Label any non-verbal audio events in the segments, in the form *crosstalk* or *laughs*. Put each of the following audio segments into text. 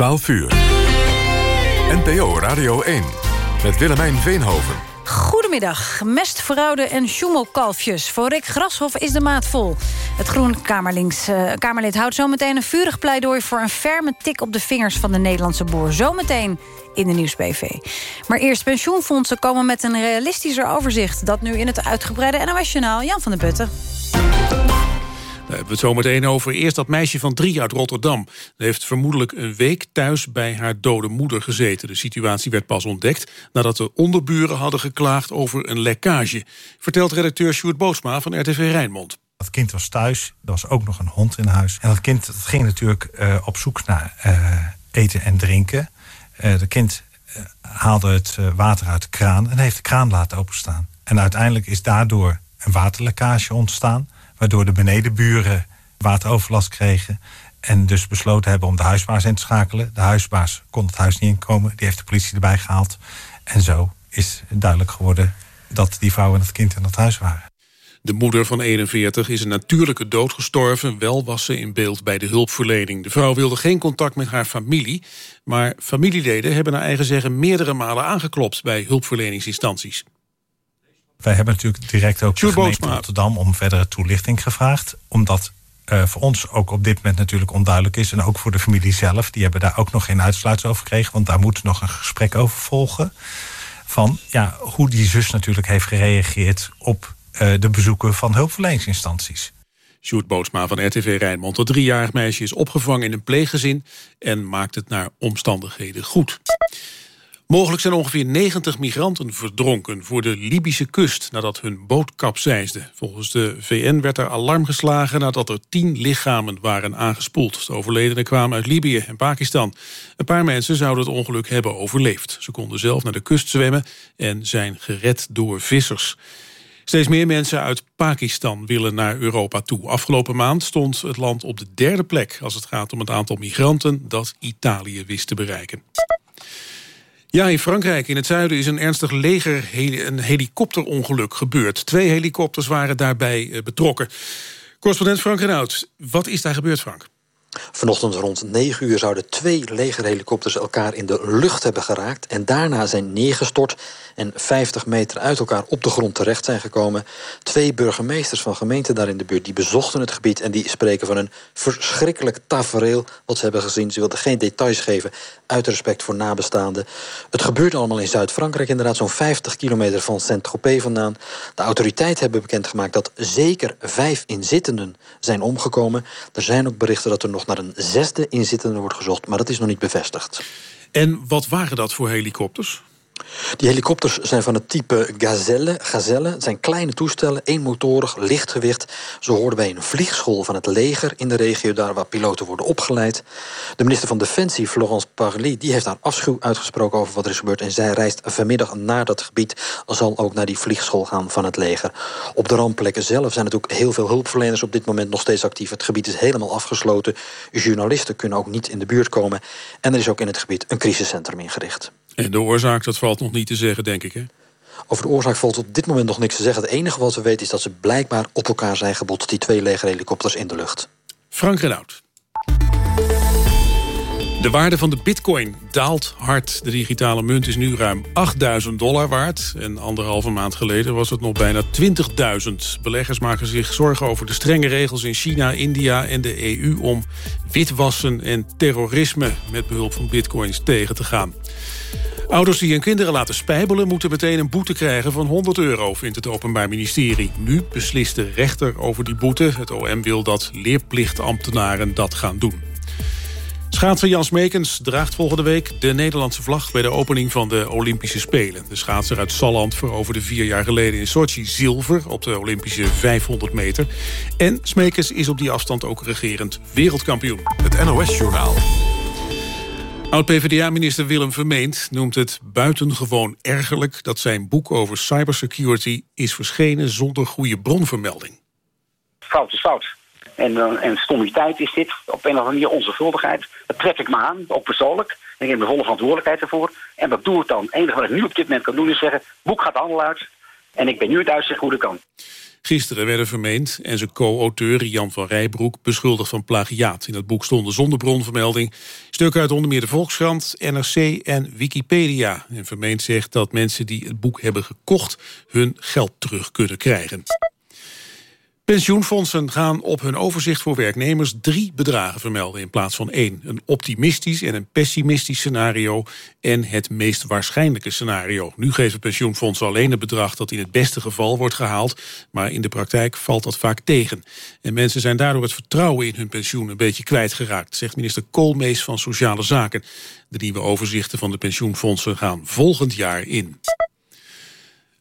12 uur. NPO Radio 1 met Willemijn Veenhoven. Goedemiddag. Mestfraude en sjoemelkalfjes. Voor Rick Grashoff is de maat vol. Het Groen Kamerlinks, uh, Kamerlid houdt zometeen een vurig pleidooi... voor een ferme tik op de vingers van de Nederlandse boer. Zometeen in de Nieuws-BV. Maar eerst pensioenfondsen komen met een realistischer overzicht. Dat nu in het uitgebreide NOS-journaal. Jan van der Putten. Hebben we het zo meteen over. Eerst dat meisje van drie uit Rotterdam. Ze heeft vermoedelijk een week thuis bij haar dode moeder gezeten. De situatie werd pas ontdekt nadat de onderburen hadden geklaagd over een lekkage. Vertelt redacteur Sjoerd Boosma van RTV Rijnmond. Dat kind was thuis, er was ook nog een hond in huis. En dat kind dat ging natuurlijk uh, op zoek naar uh, eten en drinken. Uh, kind haalde het water uit de kraan en heeft de kraan laten openstaan. En uiteindelijk is daardoor een waterlekkage ontstaan waardoor de benedenburen wateroverlast kregen. En dus besloten hebben om de huisbaas in te schakelen. De huisbaas kon het huis niet inkomen. Die heeft de politie erbij gehaald. En zo is duidelijk geworden dat die vrouw en het kind in het huis waren. De moeder van 41 is een natuurlijke dood gestorven. Wel was ze in beeld bij de hulpverlening. De vrouw wilde geen contact met haar familie. Maar familieleden hebben naar eigen zeggen meerdere malen aangeklopt bij hulpverleningsinstanties. Wij hebben natuurlijk direct ook de gemeente Rotterdam om verdere toelichting gevraagd. Omdat uh, voor ons ook op dit moment natuurlijk onduidelijk is. En ook voor de familie zelf. Die hebben daar ook nog geen uitsluit over gekregen. Want daar moet nog een gesprek over volgen. Van ja, hoe die zus natuurlijk heeft gereageerd op uh, de bezoeken van hulpverleningsinstanties. Sjoerd Boosma van RTV Rijnmond. Het driejarig meisje is opgevangen in een pleeggezin... en maakt het naar omstandigheden goed. Mogelijk zijn ongeveer 90 migranten verdronken voor de Libische kust nadat hun boot kapseisde. Volgens de VN werd er alarm geslagen nadat er tien lichamen waren aangespoeld. De overledenen kwamen uit Libië en Pakistan. Een paar mensen zouden het ongeluk hebben overleefd. Ze konden zelf naar de kust zwemmen en zijn gered door vissers. Steeds meer mensen uit Pakistan willen naar Europa toe. Afgelopen maand stond het land op de derde plek... als het gaat om het aantal migranten dat Italië wist te bereiken. Ja, in Frankrijk, in het zuiden, is een ernstig leger een helikopterongeluk gebeurd. Twee helikopters waren daarbij eh, betrokken. Correspondent Frank Renaud, wat is daar gebeurd, Frank? Vanochtend rond 9 uur zouden twee legerhelikopters elkaar in de lucht hebben geraakt... en daarna zijn neergestort en 50 meter uit elkaar op de grond terecht zijn gekomen. Twee burgemeesters van gemeenten daar in de buurt die bezochten het gebied... en die spreken van een verschrikkelijk tafereel wat ze hebben gezien. Ze wilden geen details geven, uit respect voor nabestaanden. Het gebeurt allemaal in Zuid-Frankrijk, inderdaad zo'n 50 kilometer van Saint-Tropez vandaan. De autoriteiten hebben bekendgemaakt dat zeker vijf inzittenden zijn omgekomen. Er zijn ook berichten dat er nog naar een zesde inzittende wordt gezocht... maar dat is nog niet bevestigd. En wat waren dat voor helikopters? Die helikopters zijn van het type Gazelle. Gazelle zijn kleine toestellen, eenmotorig, lichtgewicht. Zo hoorden wij een vliegschool van het leger in de regio... daar waar piloten worden opgeleid. De minister van Defensie, Florence Parly... die heeft daar afschuw uitgesproken over wat er is gebeurd... en zij reist vanmiddag naar dat gebied... zal ook naar die vliegschool gaan van het leger. Op de rampplekken zelf zijn ook heel veel hulpverleners... op dit moment nog steeds actief. Het gebied is helemaal afgesloten. Journalisten kunnen ook niet in de buurt komen. En er is ook in het gebied een crisiscentrum ingericht. En de oorzaak, dat valt nog niet te zeggen, denk ik, hè? Over de oorzaak valt op dit moment nog niks te zeggen. Het enige wat we weten is dat ze blijkbaar op elkaar zijn gebotst... die twee legerhelikopters in de lucht. Frank Renaud. De waarde van de bitcoin daalt hard. De digitale munt is nu ruim 8000 dollar waard. En anderhalve maand geleden was het nog bijna 20.000. Beleggers maken zich zorgen over de strenge regels in China, India en de EU... om witwassen en terrorisme met behulp van bitcoins tegen te gaan. Ouders die hun kinderen laten spijbelen... moeten meteen een boete krijgen van 100 euro, vindt het Openbaar Ministerie. Nu beslist de rechter over die boete. Het OM wil dat leerplichtambtenaren dat gaan doen. Schaatser Jan Smekens draagt volgende week de Nederlandse vlag... bij de opening van de Olympische Spelen. De schaatser uit Salland veroverde vier jaar geleden in Sochi zilver... op de Olympische 500 meter. En Smekens is op die afstand ook regerend wereldkampioen. Het NOS-journaal. Oud-PVDA-minister Willem Vermeend noemt het buitengewoon ergerlijk... dat zijn boek over cybersecurity is verschenen zonder goede bronvermelding. Fout is fout. En, uh, en stommiteit is dit, op een of andere manier onzorgvuldigheid. Dat trek ik me aan, ook persoonlijk. Ik neem de volle verantwoordelijkheid ervoor. En dat doe ik dan. Het enige wat ik nu op dit moment kan doen is zeggen... boek gaat de handel uit en ik ben nu het uitzicht hoe dat kan. Gisteren werden vermeend en zijn co-auteur Jan van Rijbroek beschuldigd van plagiaat. In het boek stonden zonder bronvermelding stukken uit onder meer de Volkskrant, NRC en Wikipedia. En vermeend zegt dat mensen die het boek hebben gekocht hun geld terug kunnen krijgen. Pensioenfondsen gaan op hun overzicht voor werknemers drie bedragen vermelden in plaats van één. Een optimistisch en een pessimistisch scenario en het meest waarschijnlijke scenario. Nu geven pensioenfondsen alleen het bedrag dat in het beste geval wordt gehaald, maar in de praktijk valt dat vaak tegen. En mensen zijn daardoor het vertrouwen in hun pensioen een beetje kwijtgeraakt, zegt minister Koolmees van Sociale Zaken. De nieuwe overzichten van de pensioenfondsen gaan volgend jaar in.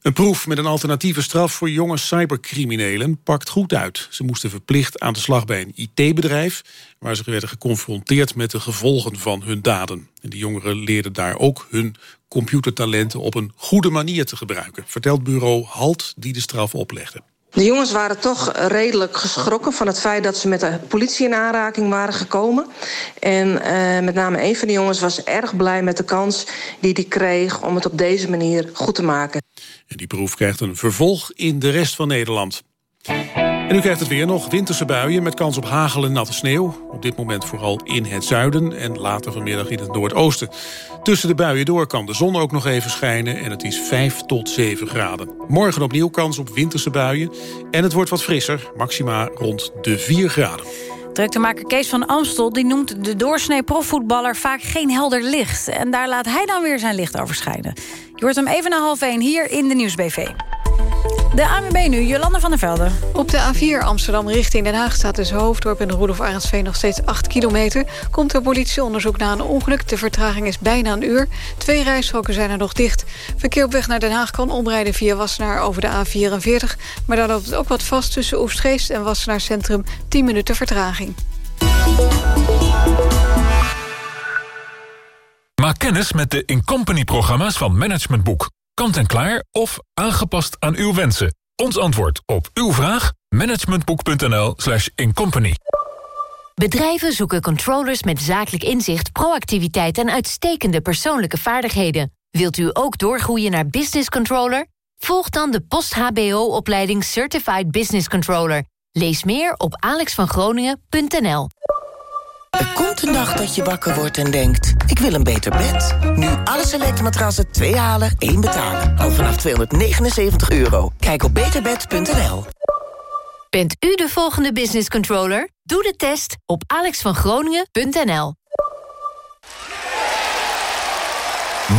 Een proef met een alternatieve straf voor jonge cybercriminelen pakt goed uit. Ze moesten verplicht aan de slag bij een IT-bedrijf... waar ze werden geconfronteerd met de gevolgen van hun daden. En de jongeren leerden daar ook hun computertalenten op een goede manier te gebruiken... vertelt bureau HALT die de straf oplegde. De jongens waren toch redelijk geschrokken van het feit dat ze met de politie in aanraking waren gekomen. En uh, met name een van de jongens was erg blij met de kans die hij kreeg om het op deze manier goed te maken. En die proef krijgt een vervolg in de rest van Nederland. En u krijgt het weer nog winterse buien met kans op hagel en natte sneeuw. Op dit moment vooral in het zuiden en later vanmiddag in het noordoosten. Tussen de buien door kan de zon ook nog even schijnen... en het is 5 tot 7 graden. Morgen opnieuw kans op winterse buien. En het wordt wat frisser, maxima rond de 4 graden. Druktemaker Kees van Amstel die noemt de doorsnee profvoetballer vaak geen helder licht. En daar laat hij dan weer zijn licht over schijnen. Je hoort hem even na half 1 hier in de Nieuwsbv. De ANWB nu, Jolande van der Velde. Op de A4 Amsterdam richting Den Haag staat dus Hoofddorp... en de Roelof Arendsveen nog steeds 8 kilometer. Komt er politieonderzoek na een ongeluk. De vertraging is bijna een uur. Twee rijstroken zijn er nog dicht. Verkeer op weg naar Den Haag kan omrijden via Wassenaar over de A44. Maar daar loopt het ook wat vast tussen Oostgeest en Wassenaar Centrum. 10 minuten vertraging. Maak kennis met de Incompany-programma's van Management Boek. Kant en klaar of aangepast aan uw wensen. Ons antwoord op uw vraag? managementboek.nl slash incompany. Bedrijven zoeken controllers met zakelijk inzicht, proactiviteit... en uitstekende persoonlijke vaardigheden. Wilt u ook doorgroeien naar business controller? Volg dan de post-HBO-opleiding Certified Business Controller. Lees meer op alexvangroningen.nl. Er komt een dag dat je wakker wordt en denkt... ik wil een beter bed. Nu alle selecte matrassen 2 halen, 1 betalen. Al vanaf 279 euro. Kijk op beterbed.nl. Bent u de volgende business controller? Doe de test op alexvangroningen.nl.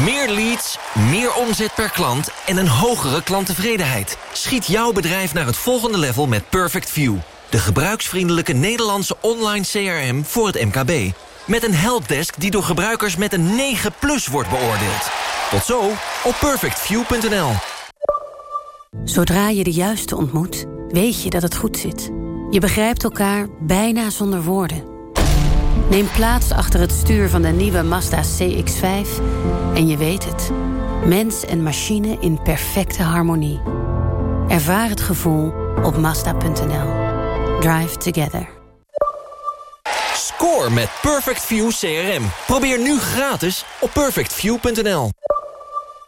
Meer leads, meer omzet per klant en een hogere klanttevredenheid. Schiet jouw bedrijf naar het volgende level met Perfect View. De gebruiksvriendelijke Nederlandse online CRM voor het MKB. Met een helpdesk die door gebruikers met een 9 plus wordt beoordeeld. Tot zo op perfectview.nl. Zodra je de juiste ontmoet, weet je dat het goed zit. Je begrijpt elkaar bijna zonder woorden. Neem plaats achter het stuur van de nieuwe Mazda CX-5 en je weet het. Mens en machine in perfecte harmonie. Ervaar het gevoel op Mazda.nl. Drive together. Score met Perfect View CRM. Probeer nu gratis op perfectview.nl.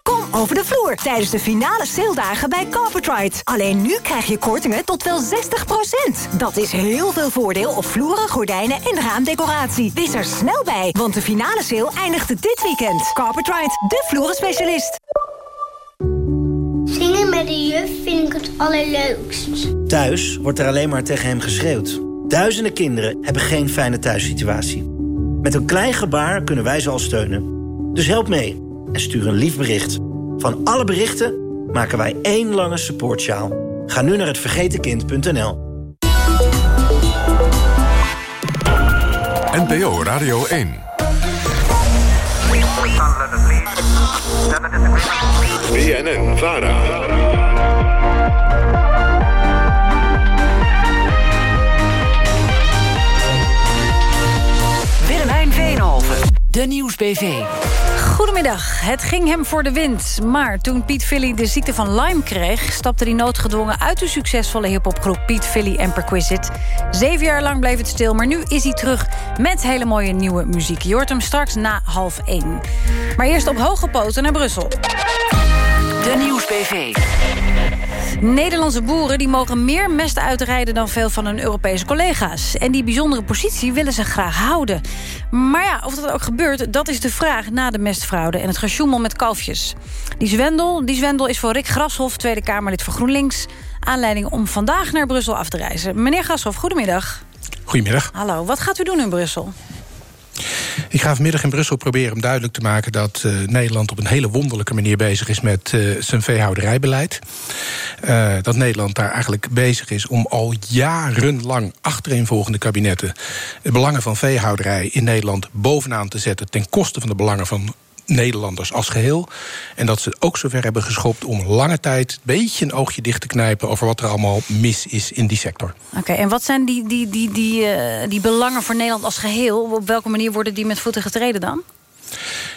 Kom over de vloer tijdens de finale saledagen bij Carpetride. Alleen nu krijg je kortingen tot wel 60%. Dat is heel veel voordeel op vloeren, gordijnen en raamdecoratie. Wees er snel bij, want de finale sale eindigt dit weekend. Carpetride, de vloerenspecialist. Zingen met de juf vind ik het allerleukst. Thuis wordt er alleen maar tegen hem geschreeuwd. Duizenden kinderen hebben geen fijne thuissituatie. Met een klein gebaar kunnen wij ze al steunen. Dus help mee en stuur een lief bericht. Van alle berichten maken wij één lange supportsjaal. Ga nu naar hetvergetenkind.nl. NPO Radio 1. BNN Vara. Willemijn Veenhoven. De Nieuwsbv. Het ging hem voor de wind. Maar toen Piet Philly de ziekte van Lyme kreeg... stapte hij noodgedwongen uit de succesvolle hiphopgroep Piet Philly en Perquisite. Zeven jaar lang bleef het stil, maar nu is hij terug... met hele mooie nieuwe muziek. Je hoort hem straks na half één. Maar eerst op hoge poten naar Brussel. De Nieuwsbv. Nederlandse boeren die mogen meer mest uitrijden dan veel van hun Europese collega's. En die bijzondere positie willen ze graag houden. Maar ja, of dat ook gebeurt, dat is de vraag na de mestfraude... en het gesjoemel met kalfjes. Die zwendel, die zwendel is voor Rick Grashoff, Tweede Kamerlid voor GroenLinks... aanleiding om vandaag naar Brussel af te reizen. Meneer Grashoff, goedemiddag. Goedemiddag. Hallo, wat gaat u doen in Brussel? Ik ga vanmiddag in Brussel proberen om duidelijk te maken... dat uh, Nederland op een hele wonderlijke manier bezig is met uh, zijn veehouderijbeleid. Uh, dat Nederland daar eigenlijk bezig is om al jarenlang... achtereenvolgende kabinetten de belangen van veehouderij in Nederland bovenaan te zetten... ten koste van de belangen van Nederlanders als geheel. En dat ze ook zover hebben geschopt om lange tijd... een beetje een oogje dicht te knijpen over wat er allemaal mis is in die sector. Oké, en wat zijn die, die, die, die, uh, die belangen voor Nederland als geheel? Op welke manier worden die met voeten getreden dan?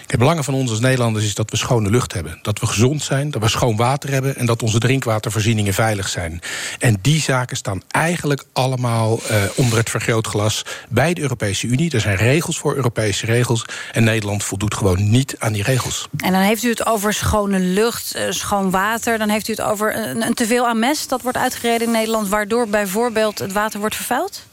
Het belangen van ons als Nederlanders is dat we schone lucht hebben. Dat we gezond zijn, dat we schoon water hebben... en dat onze drinkwatervoorzieningen veilig zijn. En die zaken staan eigenlijk allemaal uh, onder het vergrootglas... bij de Europese Unie. Er zijn regels voor Europese regels. En Nederland voldoet gewoon niet aan die regels. En dan heeft u het over schone lucht, uh, schoon water. Dan heeft u het over een, een teveel aan mest dat wordt uitgereden in Nederland... waardoor bijvoorbeeld het water wordt vervuild?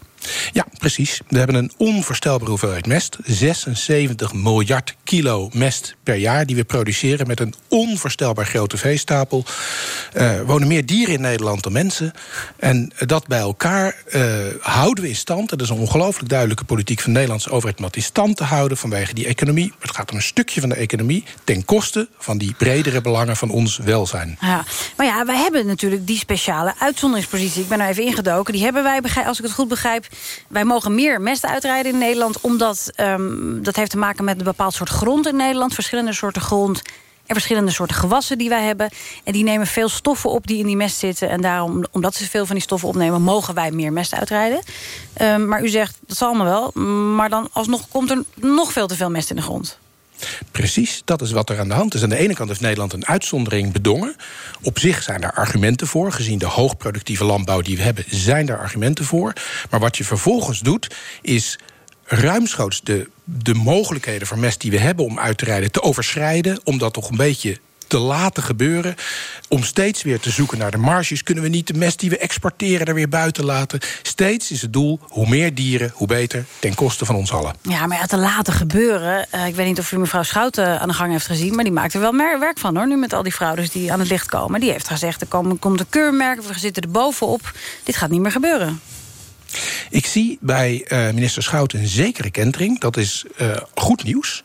Ja, precies. We hebben een onvoorstelbare hoeveelheid mest. 76 miljard kilo mest per jaar die we produceren... met een onvoorstelbaar grote veestapel. Er wonen meer dieren in Nederland dan mensen. En dat bij elkaar uh, houden we in stand. Dat is een ongelooflijk duidelijke politiek van de Nederlandse overheid... om dat in stand te houden vanwege die economie. Het gaat om een stukje van de economie... ten koste van die bredere belangen van ons welzijn. Ja, maar ja, wij hebben natuurlijk die speciale uitzonderingspositie. Ik ben er even ingedoken. Die hebben wij, als ik het goed begrijp wij mogen meer mest uitrijden in Nederland... omdat um, dat heeft te maken met een bepaald soort grond in Nederland. Verschillende soorten grond en verschillende soorten gewassen die wij hebben. En die nemen veel stoffen op die in die mest zitten. En daarom, omdat ze veel van die stoffen opnemen... mogen wij meer mest uitrijden. Um, maar u zegt, dat zal allemaal wel. Maar dan alsnog komt er nog veel te veel mest in de grond. Precies, dat is wat er aan de hand is. Aan de ene kant heeft Nederland een uitzondering bedongen. Op zich zijn daar argumenten voor. Gezien de hoogproductieve landbouw die we hebben, zijn daar argumenten voor. Maar wat je vervolgens doet, is ruimschoots de, de mogelijkheden voor mest die we hebben om uit te rijden te overschrijden. Om dat toch een beetje te laten gebeuren. Om steeds weer te zoeken naar de marges. Kunnen we niet de mest die we exporteren er weer buiten laten? Steeds is het doel, hoe meer dieren, hoe beter. Ten koste van ons allen. Ja, maar ja, te laten gebeuren. Uh, ik weet niet of u mevrouw Schouten aan de gang heeft gezien... maar die maakt er wel meer werk van, hoor. Nu met al die fraudes die aan het licht komen. Die heeft gezegd, er komt, komt een keurmerk, we zitten er bovenop. Dit gaat niet meer gebeuren. Ik zie bij uh, minister Schouten een zekere kentering. Dat is uh, goed nieuws.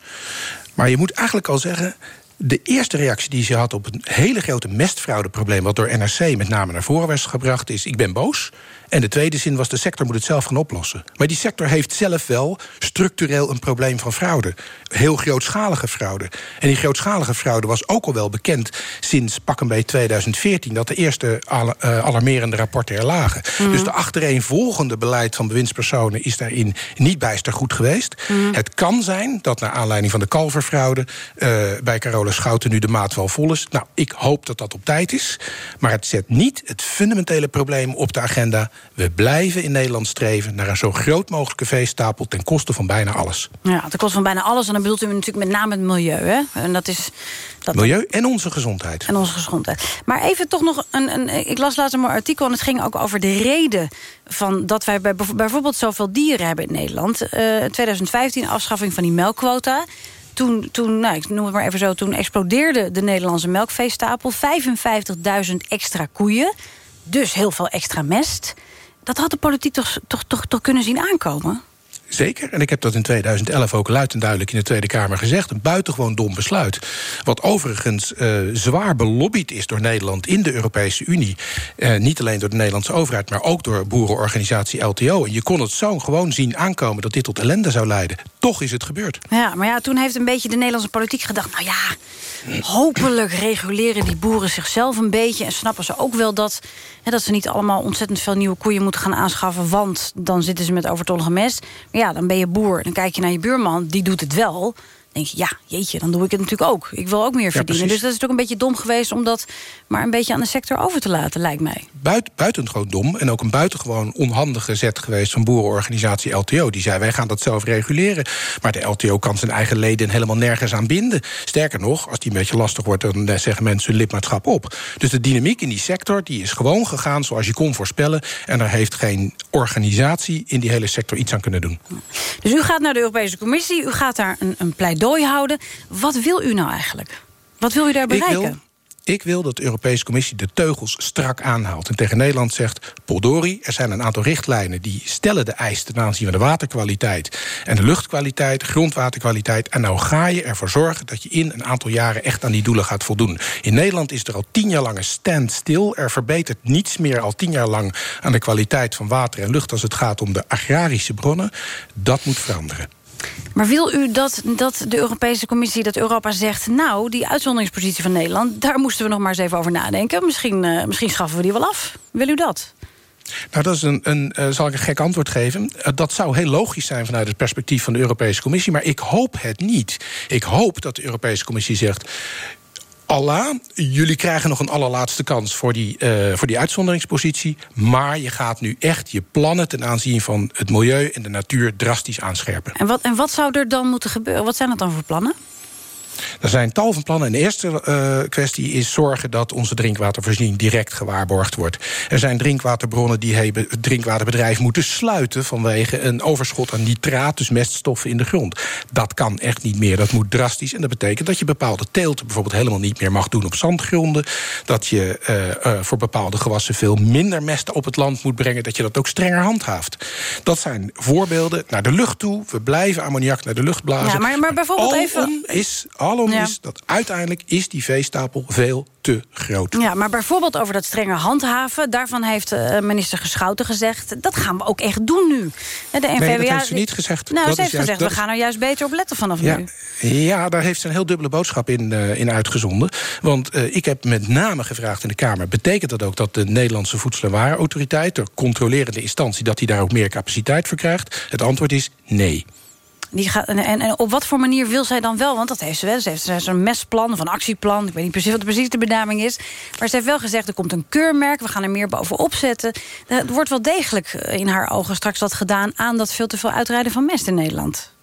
Maar je moet eigenlijk al zeggen... De eerste reactie die ze had op een hele grote mestfraudeprobleem... wat door NRC met name naar voren was gebracht, is... ik ben boos. En de tweede zin was de sector moet het zelf gaan oplossen. Maar die sector heeft zelf wel structureel een probleem van fraude. Heel grootschalige fraude. En die grootschalige fraude was ook al wel bekend... sinds pak een beetje 2014... dat de eerste alarmerende rapporten er lagen. Mm. Dus de achtereenvolgende beleid van bewindspersonen... is daarin niet bijster goed geweest. Mm. Het kan zijn dat naar aanleiding van de kalverfraude... Uh, bij Carola Schouten nu de maat wel vol is. Nou, ik hoop dat dat op tijd is. Maar het zet niet het fundamentele probleem op de agenda we blijven in Nederland streven naar een zo groot mogelijke veestapel... ten koste van bijna alles. Ja, ten koste van bijna alles. En dan bedoelt u natuurlijk met name het milieu. Hè? En dat is, dat milieu en onze gezondheid. En onze gezondheid. Maar even toch nog een... een ik las laatst een mooi artikel en het ging ook over de reden... van dat wij bij, bijvoorbeeld zoveel dieren hebben in Nederland. Uh, 2015 afschaffing van die melkquota toen, toen nou, ik noem het maar even zo... toen explodeerde de Nederlandse melkveestapel. 55.000 extra koeien. Dus heel veel extra mest. Dat had de politiek toch, toch, toch, toch kunnen zien aankomen? Zeker, en ik heb dat in 2011 ook luid en duidelijk in de Tweede Kamer gezegd. Een buitengewoon dom besluit. Wat overigens uh, zwaar belobbyd is door Nederland in de Europese Unie. Uh, niet alleen door de Nederlandse overheid, maar ook door boerenorganisatie LTO. En je kon het zo gewoon zien aankomen dat dit tot ellende zou leiden. Toch is het gebeurd. Ja, maar ja, toen heeft een beetje de Nederlandse politiek gedacht... nou ja, hopelijk reguleren die boeren zichzelf een beetje... en snappen ze ook wel dat, hè, dat ze niet allemaal ontzettend veel nieuwe koeien moeten gaan aanschaffen... want dan zitten ze met overtollige mest ja, dan ben je boer. Dan kijk je naar je buurman, die doet het wel. Denk je, ja, jeetje, dan doe ik het natuurlijk ook. Ik wil ook meer verdienen. dus dat is toch een beetje dom geweest... om dat maar een beetje aan de sector over te laten, lijkt mij. Buiten, buitengewoon dom en ook een buitengewoon onhandige zet geweest... van boerenorganisatie LTO. Die zei, wij gaan dat zelf reguleren. Maar de LTO kan zijn eigen leden helemaal nergens aan binden. Sterker nog, als die een beetje lastig wordt... dan eh, zeggen mensen hun lidmaatschap op. Dus de dynamiek in die sector die is gewoon gegaan zoals je kon voorspellen. En daar heeft geen organisatie in die hele sector iets aan kunnen doen. Dus u gaat naar de Europese Commissie, u gaat daar een, een pleidooi houden. Wat wil u nou eigenlijk? Wat wil u daar bereiken? Ik wil dat de Europese Commissie de teugels strak aanhaalt. En tegen Nederland zegt, Poldori, er zijn een aantal richtlijnen... die stellen de eisen ten aanzien van de waterkwaliteit... en de luchtkwaliteit, grondwaterkwaliteit. En nou ga je ervoor zorgen dat je in een aantal jaren... echt aan die doelen gaat voldoen. In Nederland is er al tien jaar lang een standstill. Er verbetert niets meer al tien jaar lang... aan de kwaliteit van water en lucht als het gaat om de agrarische bronnen. Dat moet veranderen. Maar wil u dat, dat de Europese Commissie, dat Europa zegt... nou, die uitzonderingspositie van Nederland... daar moesten we nog maar eens even over nadenken. Misschien, uh, misschien schaffen we die wel af. Wil u dat? Nou, dat is een, een uh, zal ik een gek antwoord geven. Uh, dat zou heel logisch zijn vanuit het perspectief van de Europese Commissie. Maar ik hoop het niet. Ik hoop dat de Europese Commissie zegt... Allah, jullie krijgen nog een allerlaatste kans voor die, uh, voor die uitzonderingspositie. Maar je gaat nu echt je plannen ten aanzien van het milieu en de natuur drastisch aanscherpen. En wat, en wat zou er dan moeten gebeuren? Wat zijn dat dan voor plannen? Er zijn tal van plannen. En de eerste uh, kwestie is zorgen dat onze drinkwatervoorziening direct gewaarborgd wordt. Er zijn drinkwaterbronnen die het drinkwaterbedrijf moeten sluiten vanwege een overschot aan nitraat, dus meststoffen in de grond. Dat kan echt niet meer. Dat moet drastisch. En dat betekent dat je bepaalde teelten bijvoorbeeld helemaal niet meer mag doen op zandgronden. Dat je uh, uh, voor bepaalde gewassen veel minder mest op het land moet brengen. Dat je dat ook strenger handhaaft. Dat zijn voorbeelden naar de lucht toe. We blijven ammoniak naar de lucht blazen. Ja, maar, maar bijvoorbeeld even. Is, ja. is dat uiteindelijk is die veestapel veel te groot. Ja, maar bijvoorbeeld over dat strenge handhaven... daarvan heeft uh, minister Geschouten gezegd... dat gaan we ook echt doen nu. De NVWA, nee, dat heeft ze niet gezegd. Nou, dat ze heeft juist, gezegd, we gaan er juist beter op letten vanaf ja, nu. Ja, daar heeft ze een heel dubbele boodschap in, uh, in uitgezonden. Want uh, ik heb met name gevraagd in de Kamer... betekent dat ook dat de Nederlandse Voedsel- en Warenautoriteit... de controlerende instantie, dat die daar ook meer capaciteit voor krijgt? Het antwoord is nee. En, op wat voor manier wil zij dan wel? Want dat heeft ze wel. Ze heeft zo'n mesplan of een actieplan. Ik weet niet precies wat precies de benaming is. Maar ze heeft wel gezegd, er komt een keurmerk. We gaan er meer bovenop zetten. Er wordt wel degelijk in haar ogen straks wat gedaan... aan dat veel te veel uitrijden van mest in Nederland.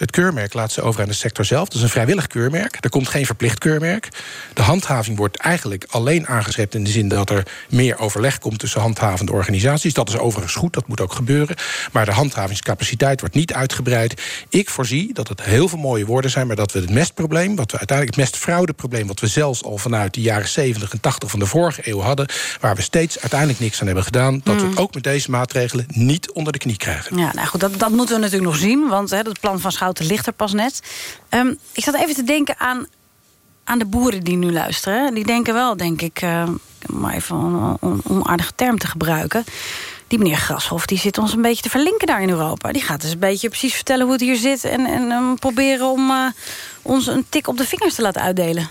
Het keurmerk laat ze over aan de sector zelf. Dat is een vrijwillig keurmerk. Er komt geen verplicht keurmerk. De handhaving wordt eigenlijk alleen aangezet in de zin dat er meer overleg komt tussen handhavende organisaties. Dat is overigens goed, dat moet ook gebeuren. Maar de handhavingscapaciteit wordt niet uitgebreid. Ik voorzie dat het heel veel mooie woorden zijn, maar dat we het mestprobleem, wat we uiteindelijk het mestfraudeprobleem, wat we zelfs al vanuit de jaren 70 en 80 van de vorige eeuw hadden, waar we steeds uiteindelijk niks aan hebben gedaan, dat mm. we het ook met deze maatregelen niet onder de knie krijgen. Ja, nou goed, dat, dat moeten we natuurlijk nog zien, want hè, het plan van Schouten ligt er pas net. Um, ik zat even te denken aan, aan de boeren die nu luisteren. Die denken wel, denk ik, uh, om even een on, onaardige term te gebruiken... die meneer Grashoff die zit ons een beetje te verlinken daar in Europa. Die gaat dus een beetje precies vertellen hoe het hier zit... en, en um, proberen om uh, ons een tik op de vingers te laten uitdelen.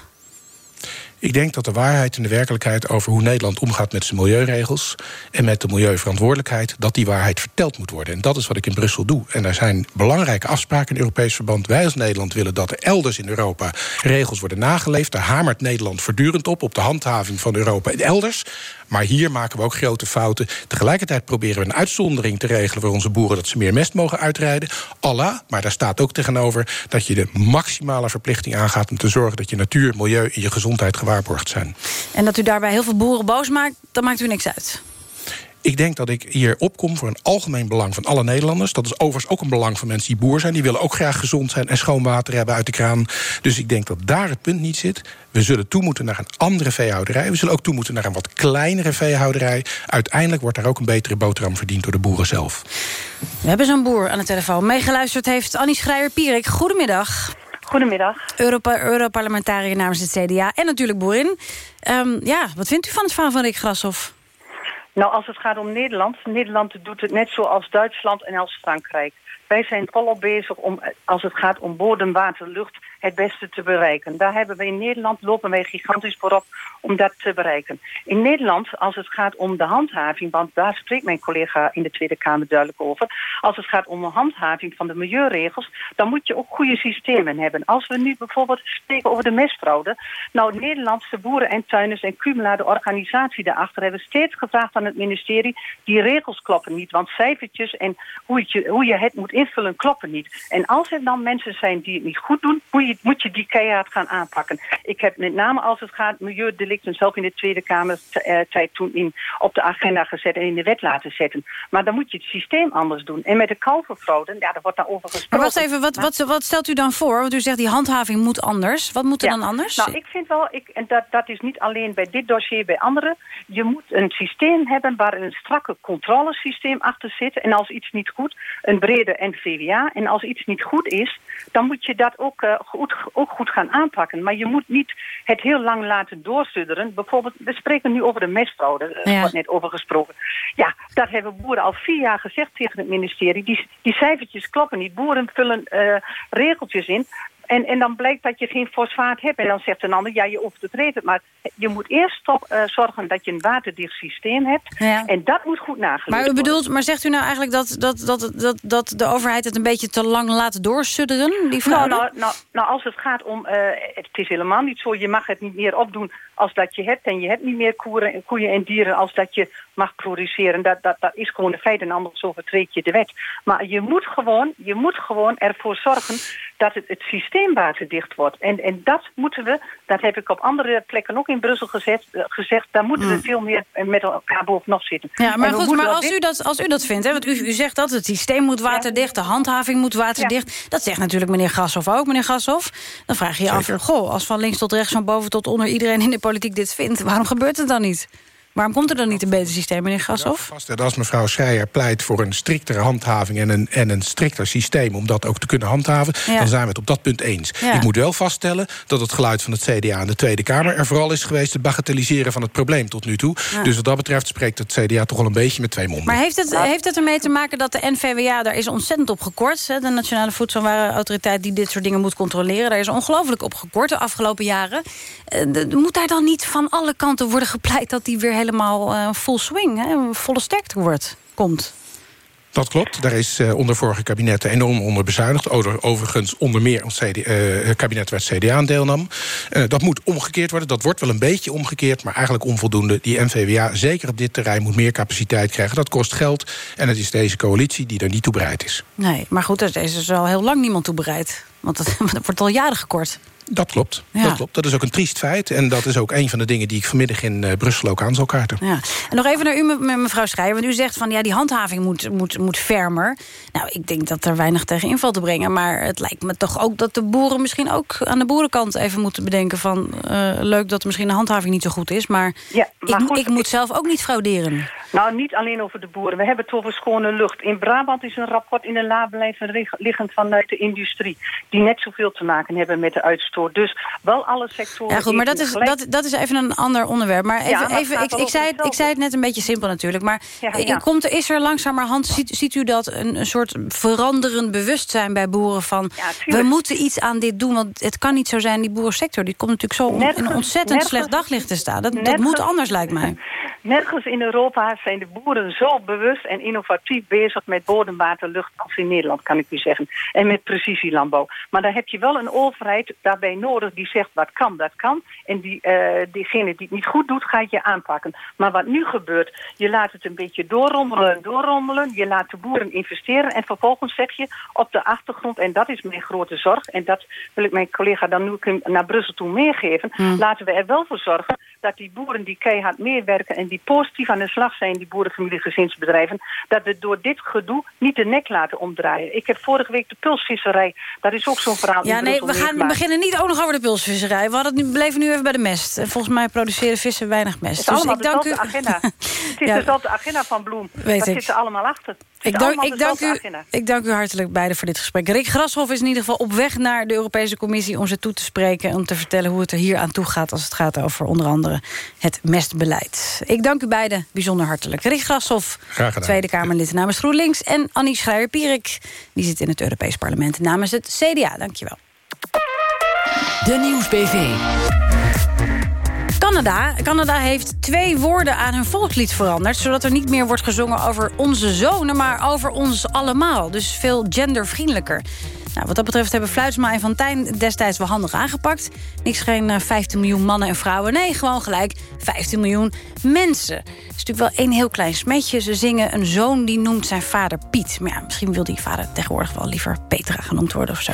Ik denk dat de waarheid en de werkelijkheid over hoe Nederland omgaat met zijn milieuregels en met de milieuverantwoordelijkheid, dat die waarheid verteld moet worden. En dat is wat ik in Brussel doe. En er zijn belangrijke afspraken in Europees verband. Wij als Nederland willen dat er elders in Europa regels worden nageleefd. Daar hamert Nederland voortdurend op, op de handhaving van Europa en elders. Maar hier maken we ook grote fouten. Tegelijkertijd proberen we een uitzondering te regelen voor onze boeren dat ze meer mest mogen uitrijden. Allah, maar daar staat ook tegenover dat je de maximale verplichting aangaat om te zorgen dat je natuur, milieu en je gezondheid gewaarborgd zijn. En dat u daarbij heel veel boeren boos maakt, dan maakt u niks uit. Ik denk dat ik hier opkom voor een algemeen belang van alle Nederlanders. Dat is overigens ook een belang van mensen die boer zijn. Die willen ook graag gezond zijn en schoon water hebben uit de kraan. Dus ik denk dat daar het punt niet zit. We zullen toe moeten naar een andere veehouderij. We zullen ook toe moeten naar een wat kleinere veehouderij. Uiteindelijk wordt daar ook een betere boterham verdiend door de boeren zelf. We hebben zo'n boer aan de telefoon. Meegeluisterd heeft Annie Schreier-Pierik. Goedemiddag. Goedemiddag. Europa Europarlementariër namens het CDA en natuurlijk boerin. Um, ja, wat vindt u van het verhaal van Rick Grashoff? Nou, als het gaat om Nederland... Nederland doet het net zoals Duitsland en als Frankrijk. Wij zijn volop bezig om, als het gaat om bodem, water, lucht, het beste te bereiken. Daar hebben we in Nederland, lopen wij gigantisch voorop om dat te bereiken. In Nederland, als het gaat om de handhaving, want daar spreekt mijn collega in de Tweede Kamer duidelijk over. Als het gaat om de handhaving van de milieuregels, dan moet je ook goede systemen hebben. Als we nu bijvoorbeeld spreken over de mestfraude. Nou, Nederlandse boeren en tuiners en Cumula, de organisatie daarachter, hebben steeds gevraagd aan het ministerie, die regels kloppen niet. Want cijfertjes en hoe je, hoe je het moet invullen kloppen niet. En als er dan mensen zijn die het niet goed doen, moet je, moet je die keihard gaan aanpakken. Ik heb met name als het gaat milieudelicten zelf in de Tweede Kamer eh, tijd toen in, op de agenda gezet en in de wet laten zetten. Maar dan moet je het systeem anders doen. En met de kalverfraude, ja, daar wordt daar over gesproken. Maar wacht even, wat, wat, wat stelt u dan voor? Want u zegt die handhaving moet anders. Wat moet er Ja. dan anders? Nou, ik vind wel, ik, en dat, dat is niet alleen bij dit dossier, bij anderen. Je moet een systeem hebben waar een strakke controlesysteem achter zit. En als iets niet goed, een brede NVWA. En als iets niet goed is, dan moet je dat ook, eh, goed, ook goed gaan aanpakken. Maar je moet niet het heel lang laten doorsudderen. Bijvoorbeeld, we spreken nu over de mestfraude. Er Ja. wordt net over gesproken. Ja, dat hebben boeren al vier jaar gezegd tegen het ministerie. Die, die cijfertjes kloppen niet. Boeren vullen eh, regeltjes in. En, en dan blijkt dat je geen fosfaat hebt. En dan zegt een ander, ja, je overtreedt het. Maar je moet eerst toch eh, zorgen dat je een waterdicht systeem hebt. Ja. En dat moet goed nageleefd Maar u worden. bedoelt, maar zegt u nou eigenlijk dat, dat, dat, dat, dat de overheid het een beetje te lang laat doorsudderen, die Nou, nou, nou, nou, als het gaat om... eh, het is helemaal niet zo. Je mag het niet meer opdoen als dat je hebt. En je hebt niet meer koeren, koeien en dieren als dat je mag produceren. Dat, dat, dat is gewoon een feit. En anders overtreed je de wet. Maar je moet gewoon, je moet gewoon ervoor zorgen dat het, het systeem waterdicht wordt. En, en dat moeten we, dat heb ik op andere plekken ook in Brussel gezet, eh, gezegd... daar moeten we veel meer met elkaar bovenop zitten. Mm. Ja, maar goed, maar als dit- u, dat, als u dat vindt, hè, want u, u zegt dat het systeem moet waterdicht, de handhaving moet waterdicht. Dat zegt natuurlijk meneer Gashoff ook, meneer Gashoff. Dan vraag je je af, goh, als van links tot rechts, van boven tot onder iedereen in de politiek dit vindt, waarom gebeurt het dan niet? Waarom komt er dan niet een beter systeem, meneer Gashoff? En als mevrouw Schreier pleit voor een striktere handhaving... en een, en een strikter systeem om dat ook te kunnen handhaven... Ja. dan zijn we het op dat punt eens. Ja. Ik moet wel vaststellen dat het geluid van het CDA in de Tweede Kamer... er vooral is geweest het bagatelliseren van het probleem tot nu toe. Ja. Dus wat dat betreft spreekt het CDA toch wel een beetje met twee monden. Maar heeft het, heeft het ermee te maken dat de NVWA, daar is ontzettend op gekort... Hè, de Nationale Voedselwarenautoriteit die dit soort dingen moet controleren... daar is ongelooflijk op gekort de afgelopen jaren. Eh, moet daar dan niet van alle kanten worden gepleit... dat die weer helemaal eh, full swing, hè, volle sterkte wordt, komt? Dat klopt. Daar is eh, onder vorige kabinetten enorm onder bezuinigd. Over- Overigens onder meer CD, eh, kabinet waar het CDA aan deelnam. Eh, dat moet omgekeerd worden. Dat wordt wel een beetje omgekeerd, maar eigenlijk onvoldoende. Die NVWA, zeker op dit terrein, moet meer capaciteit krijgen. Dat kost geld en het is deze coalitie die er niet toe bereid is. Nee, maar goed, daar is dus al heel lang niemand toe bereid. Want dat, dat *laughs* wordt al jaren gekort. Dat klopt. Ja. dat klopt. Dat is ook een triest feit. En dat is ook een van de dingen die ik vanmiddag in eh, Brussel ook aan zal kaarten. Ja. En nog even naar u, me- me- mevrouw Schreier. Want u zegt van ja, die handhaving moet, moet, moet fermer. Nou, ik denk dat er weinig tegen inval te brengen. Maar het lijkt me toch ook dat de boeren misschien ook aan de boerenkant even moeten bedenken van... eh, leuk dat misschien de handhaving niet zo goed is, maar, Ja, maar ik, goed, ik moet zelf ook niet frauderen. Nou, niet alleen over de boeren. We hebben het over schone lucht. In Brabant is een rapport in de la blijven lig- liggen vanuit de industrie... die net zoveel te maken hebben met de uitstoot. Dus wel alle sectoren... Ja, goed, maar dat is, gelijk- dat, dat is even een ander onderwerp. Maar even, Ja, maar het even, ik, ik, zei het, ik zei het net een beetje simpel natuurlijk. Maar Ja, ja. Komt er, is er langzamerhand, ziet, ziet u dat een, een soort veranderend bewustzijn bij boeren van... we moeten iets aan dit doen, want het kan niet zo zijn, die boerensector... die komt natuurlijk zo in een ontzettend nergens- slecht daglicht te staan. Dat, dat moet anders, lijkt mij. Nergens in Europa zijn de boeren zo bewust en innovatief bezig met bodem, water, lucht als in Nederland, kan ik u zeggen. En met precisielandbouw. Maar dan heb je wel een overheid daarbij nodig die zegt wat kan, dat kan. En die, eh, diegene die het niet goed doet, gaat je aanpakken. Maar wat nu gebeurt, je laat het een beetje doorrommelen en doorrommelen. Je laat de boeren investeren en vervolgens zeg je op de achtergrond, en dat is mijn grote zorg, en dat wil ik mijn collega dan nu naar Brussel toe meegeven, Hmm. laten we er wel voor zorgen dat die boeren die keihard meewerken en die positief aan de slag zijn, die boerenfamiliegezinsbedrijven, dat we door dit gedoe niet de nek laten omdraaien. Ik heb vorige week de pulsvisserij, dat is ook zo'n verhaal Ja, nee, we, gaan, beginnen niet ook nog over de pulsvisserij. We hadden nu, bleven nu even bij de mest. En Volgens mij produceren vissen weinig mest. Het is Dus allemaal ik dank u. agenda. *laughs* Het is Ja. dezelfde agenda van Bloem. Weet Daar ik. zitten allemaal achter. Ik dank, ik, dank u, ik dank u hartelijk beiden voor dit gesprek. Rick Grashoff is in ieder geval op weg naar de Europese Commissie... om ze toe te spreken en om te vertellen hoe het er hier aan toe gaat... als het gaat over onder andere het mestbeleid. Ik dank u beiden bijzonder hartelijk. Rick Grashoff, Tweede Kamerlid namens GroenLinks... en Annie Schreier-Pierik, die zit in het Europees Parlement namens het CDA. Dank je wel. De Nieuwsbv. Canada. Canada heeft twee woorden aan hun volkslied veranderd... zodat er niet meer wordt gezongen over onze zonen... maar over ons allemaal. Dus veel gendervriendelijker. Nou, wat dat betreft hebben Fluitsma en Van Tijn destijds wel handig aangepakt. Niks geen 15 eh, miljoen mannen en vrouwen. Nee, gewoon gelijk 15 miljoen mensen. Het is natuurlijk wel één heel klein smetje. Ze zingen een zoon die noemt zijn vader Piet. Maar ja, misschien wil die vader tegenwoordig wel liever Petra genoemd worden of zo.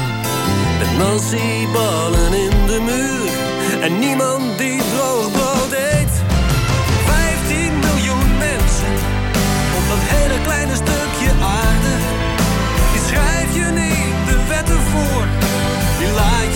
ballen in de muur en niemand die droog brood eet. 15 miljoen mensen op dat hele kleine stukje aarde. Die schrijf je niet de wetten voor, die laat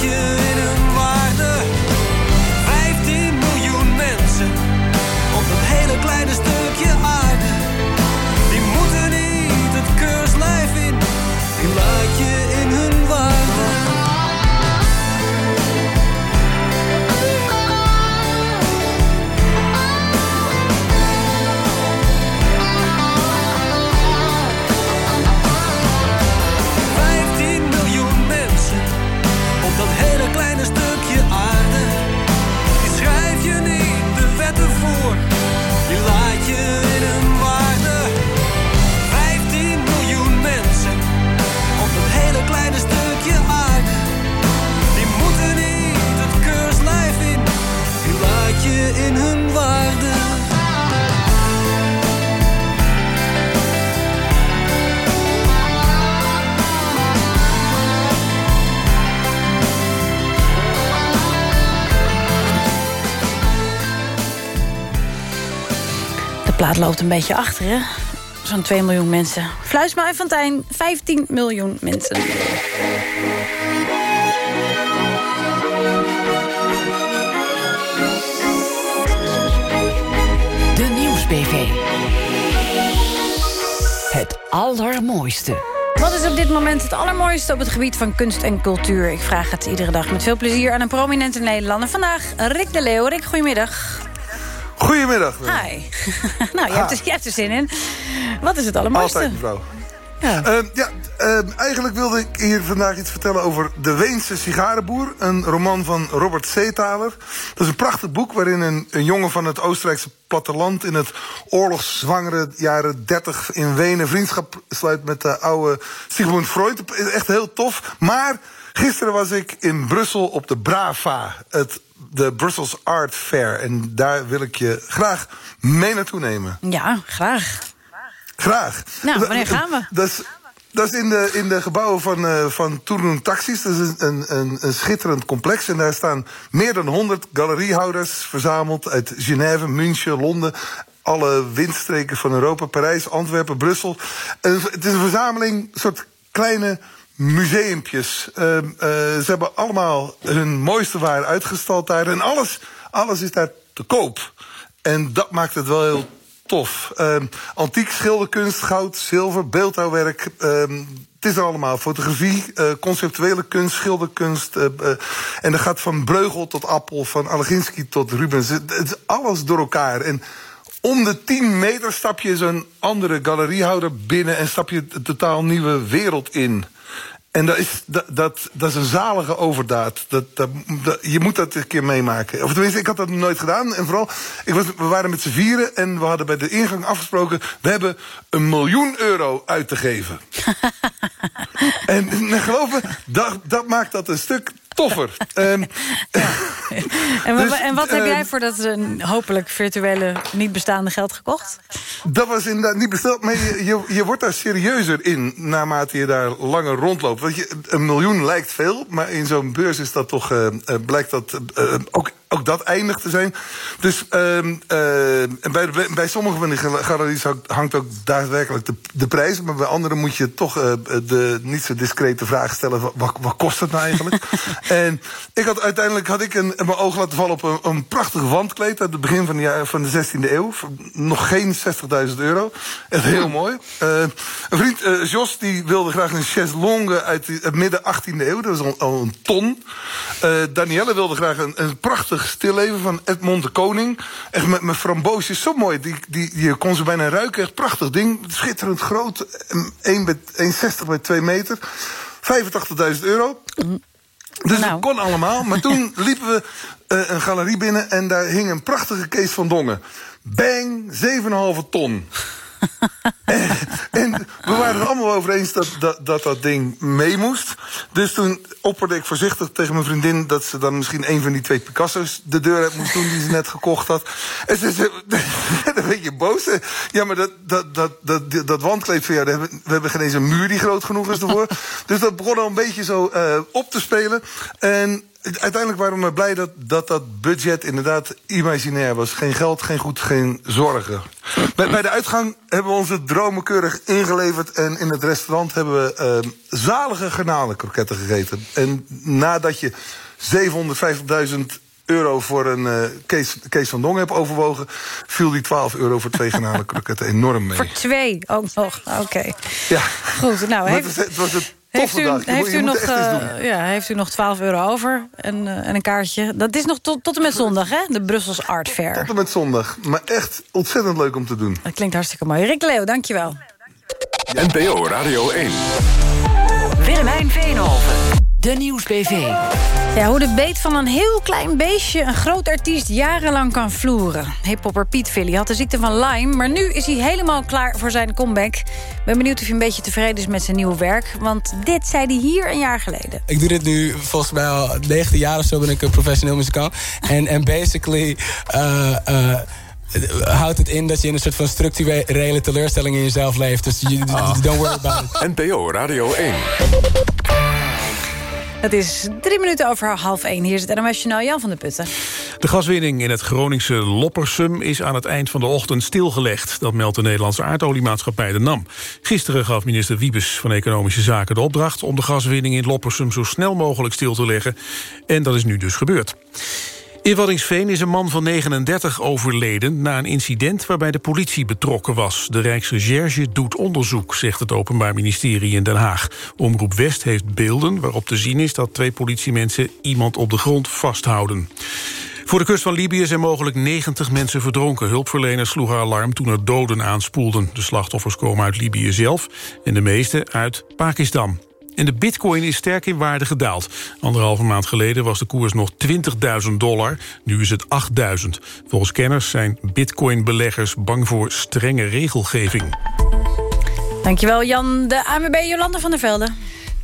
plaat loopt een beetje achter, hè? Zo'n 2 miljoen mensen. Fluisma en Fantijn, 15 miljoen mensen. De Nieuwsbv. Het allermooiste. Wat is op dit moment het allermooiste op het gebied van kunst en cultuur? Ik vraag het iedere dag met veel plezier aan een prominente Nederlander. Vandaag Rick de Leeuw. Rick, goedemiddag. Goedemiddag. Hi. *laughs* nou, je hebt, er, je hebt er zin in. Wat is het? Altijd, mevrouw. Ja, uh, ja uh, eigenlijk wilde ik hier vandaag iets vertellen over De Weense Sigarenboer. Een roman van Robert Seethaler. Dat is een prachtig boek waarin een, een jongen van het Oostenrijkse platteland... in het oorlogszwangere jaren 30 in Wenen vriendschap sluit met de oude Sigmund Freud. Echt heel tof. Maar Gisteren was ik in Brussel op de Brava, het, de Brussels Art Fair. En daar wil ik je graag mee naartoe nemen. Ja, graag. Graag. Nou, wanneer gaan we? Dat is, dat is in de, in de gebouwen van, uh, van Tournoen Taxis. Dat is een, een, een, een schitterend complex. En daar staan meer dan 100 galeriehouders verzameld uit Genève, München, Londen alle windstreken van Europa, Parijs, Antwerpen, Brussel. het is een verzameling, een soort kleine museumpjes. Uh, uh, ze hebben allemaal hun mooiste waar uitgestald daar. En alles, alles is daar te koop. En dat maakt het wel heel tof. Uh, antiek schilderkunst, goud, zilver, beeldhouwwerk. Ehm, het is er allemaal. Fotografie, uh, conceptuele kunst, schilderkunst. Uh, en dat gaat van Breugel tot Appel, van Alleginski tot Rubens. Het, het is alles door elkaar. En om de 10 meter stap je zo'n andere galeriehouder binnen... en stap je een totaal nieuwe wereld in. En dat is, dat, dat, dat is een zalige overdaad. Dat, dat, je moet dat een keer meemaken. Of tenminste, ik had dat nooit gedaan. En vooral, ik was, we waren met z'n vieren en we hadden bij de ingang afgesproken... we hebben een miljoen euro uit te geven. *laughs* en, en geloof me, dat, dat maakt dat een stuk toffer. *laughs* um, en, dus, en, wat heb jij ehm, voor dat uh, hopelijk virtuele niet bestaande geld gekocht? Dat was inderdaad niet besteld, maar je, je, je, wordt daar serieuzer in naarmate je daar langer rondloopt. Want je, een miljoen lijkt veel, maar in zo'n beurs is dat toch, uh, blijkt dat uh, ook ook dat eindig te zijn. Dus uh, uh, bij, bij sommige van die galeries hangt ook daadwerkelijk de, de prijs. Maar bij andere moet je toch uh, de niet zo discrete vraag stellen: wat, wat kost het nou eigenlijk? *laughs* en ik had uiteindelijk had ik een, mijn oog laten vallen op een, een prachtig wandkleed uit het begin van de, jaar, van de 16e eeuw. Nog geen 60.000 euro. Echt heel mooi. Uh, een vriend, Jos, die wilde graag een chaiselongue uit het midden 18e eeuw. Dat was al, al een ton. Danielle wilde graag een, een prachtig stilleven van Edmond de Koning. Echt met, met framboosjes, zo mooi. Die, die, je kon ze bijna ruiken. Echt prachtig ding. Schitterend groot. 1,60 bij 2 meter. 85.000 euro. Dus nou. dat kon allemaal. Maar toen *laughs* liepen we uh, een galerie binnen... en daar hing een prachtige Kees van Dongen. Bang, 7,5 ton. En, we waren er allemaal over eens dat, dat, dat dat ding mee moest. Dus toen opperde ik voorzichtig tegen mijn vriendin... dat ze dan misschien een van die twee Picasso's de deur uit moest doen... die ze net gekocht had. En ze zei, *laughs* een beetje boos. Ja, maar dat, dat, dat, dat, dat wandkleed van jou... we hebben geen eens een muur die groot genoeg is ervoor. dus dat begon al een beetje zo uh, op te spelen. En uiteindelijk waren we blij dat, dat budget inderdaad imaginair was. Geen geld, geen goed, geen zorgen. Bij, bij de uitgang hebben we onze dromen keurig ingeleverd... en in het restaurant hebben we uh, zalige garnalenkroketten gegeten. En nadat je 750.000 euro voor een uh, Kees, Kees van Dong hebt overwogen... viel die 12 euro voor twee garnalenkroketten *laughs* enorm mee. Voor twee ook nog, oké. Ja. Goed, nou... Heeft... Het, was het heeft u, heeft, u nog, uh, ja, heeft u nog 12 euro over en, uh, en een kaartje? Dat is nog tot, tot en met zondag, hè? De Brussels Art Fair. Tot en met zondag. Maar echt ontzettend leuk om te doen. Dat klinkt hartstikke mooi. Rick Leo, dankjewel. NPO Radio 1. Willemijn Veenhoven. De Nieuwsbv. Ja, hoe de beet van een heel klein beestje een groot artiest jarenlang kan vloeren. Hiphopper Piet Philly had de ziekte van Lyme, maar nu is hij helemaal klaar voor zijn comeback. Ben benieuwd of hij een beetje tevreden is met zijn nieuwe werk, want dit zei hij hier een jaar geleden. Ik doe dit nu volgens mij al 19 jaar of zo ben ik een professioneel muzikant. *laughs* En, en basically... Uh, uh, houdt het in dat je in een soort van structurele teleurstelling in jezelf leeft. Dus you, *laughs* oh. don't worry about it. NPO Radio 1. Het is drie minuten over half één. Hier het NOS Jan van de Putten. De gaswinning in het Groningse Loppersum is aan het eind van de ochtend stilgelegd. Dat meldt de Nederlandse aardoliemaatschappij de NAM. Gisteren gaf minister Wiebes van Economische Zaken de opdracht... om de gaswinning in Loppersum zo snel mogelijk stil te leggen. En dat is nu dus gebeurd. In Waddinxveen is een man van 39 overleden... na een incident waarbij de politie betrokken was. De Rijksrecherche doet onderzoek, zegt het Openbaar Ministerie in Den Haag. Omroep West heeft beelden waarop te zien is... dat twee politiemensen iemand op de grond vasthouden. Voor de kust van Libië zijn mogelijk 90 mensen verdronken. Hulpverleners sloegen alarm toen er doden aanspoelden. De slachtoffers komen uit Libië zelf en de meeste uit Pakistan. En de bitcoin is sterk in waarde gedaald. Anderhalve maand geleden was de koers nog 20.000 dollar. Nu is het 8.000. Volgens kenners zijn bitcoinbeleggers bang voor strenge regelgeving. Dankjewel Jan. De ANWB Jolanda van der Velde.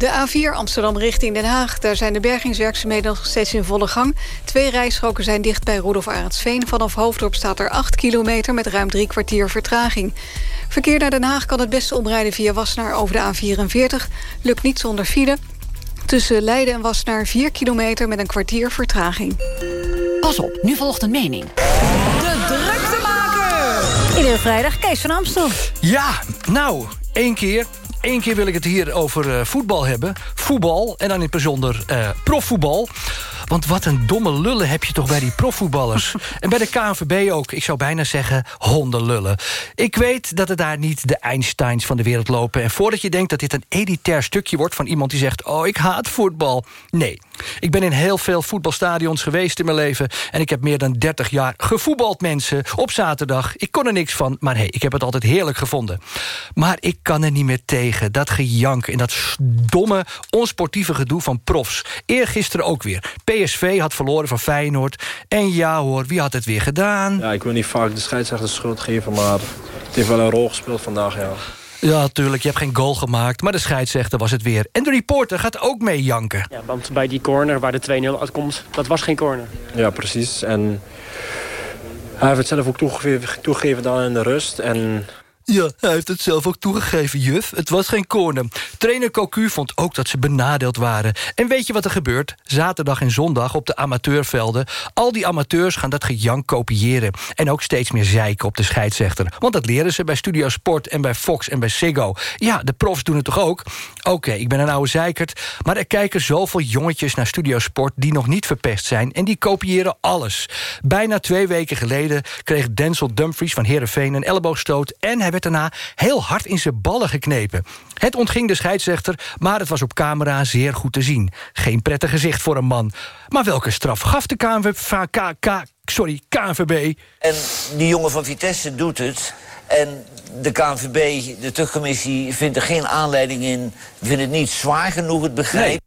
De A4 Amsterdam richting Den Haag. Daar zijn de bergingswerkzaamheden nog steeds in volle gang. Twee rijstroken zijn dicht bij Rudolf Arendsveen. Vanaf Hoofddorp staat er 8 kilometer met ruim drie kwartier vertraging. Verkeer naar Den Haag kan het beste omrijden via Wassenaar over de A44. Lukt niet zonder file. Tussen Leiden en Wassenaar 4 kilometer met een kwartier vertraging. Pas op, nu volgt een mening. De druktemaker! Iedere vrijdag Kees van Amstel. Ja, nou, één keer Eén keer wil ik het hier over uh, voetbal hebben. Voetbal, en dan in het bijzonder uh, profvoetbal. Want wat een domme lullen heb je toch bij die profvoetballers. *laughs* en bij de KNVB ook, ik zou bijna zeggen hondenlullen. Ik weet dat het daar niet de Einsteins van de wereld lopen. En voordat je denkt dat dit een editair stukje wordt... van iemand die zegt, oh, ik haat voetbal. Nee, ik ben in heel veel voetbalstadions geweest in mijn leven... en ik heb meer dan 30 jaar gevoetbald, mensen, op zaterdag. Ik kon er niks van, maar hey, ik heb het altijd heerlijk gevonden. Maar ik kan er niet meer tegen, dat gejank... en dat domme, onsportieve gedoe van profs. Eergisteren ook weer. PSV had verloren van Feyenoord. En ja hoor, wie had het weer gedaan? Ja, ik wil niet vaak de scheidsrechter schuld geven... maar het heeft wel een rol gespeeld vandaag, ja. Ja, natuurlijk. Je hebt geen goal gemaakt. Maar de scheidsrechter was het weer. En de reporter gaat ook mee janken. Ja, want bij die corner waar de 2-0 uitkomt, dat was geen corner. Ja, precies. En hij heeft het zelf ook toegegeven, toegegeven dan in de rust. En ja, hij heeft het zelf ook toegegeven, juf. Het was geen corner. Trainer Cocu vond ook dat ze benadeeld waren. En weet je wat er gebeurt? Zaterdag en zondag op de amateurvelden. Al die amateurs gaan dat gejank kopiëren. En ook steeds meer zeiken op de scheidsrechter. Want dat leren ze bij Studio Sport en bij Fox en bij Ziggo. Ja, de profs doen het toch ook? Oké, ik ben een oude zeikert. Maar er kijken zoveel jongetjes naar Studio Sport... die nog niet verpest zijn en die kopiëren alles. Bijna twee weken geleden kreeg Denzel Dumfries van Heerenveen... een elleboogstoot en hij werd daarna heel hard in zijn ballen geknepen. Het ontging de scheidsrechter, maar het was op camera zeer goed te zien. Geen prettig gezicht voor een man. Maar welke straf gaf de KNVB, sorry, KNVB? En die jongen van Vitesse doet het... En de KNVB, de terugcommissie, vindt er geen aanleiding in... vindt het niet zwaar genoeg, het begrijp.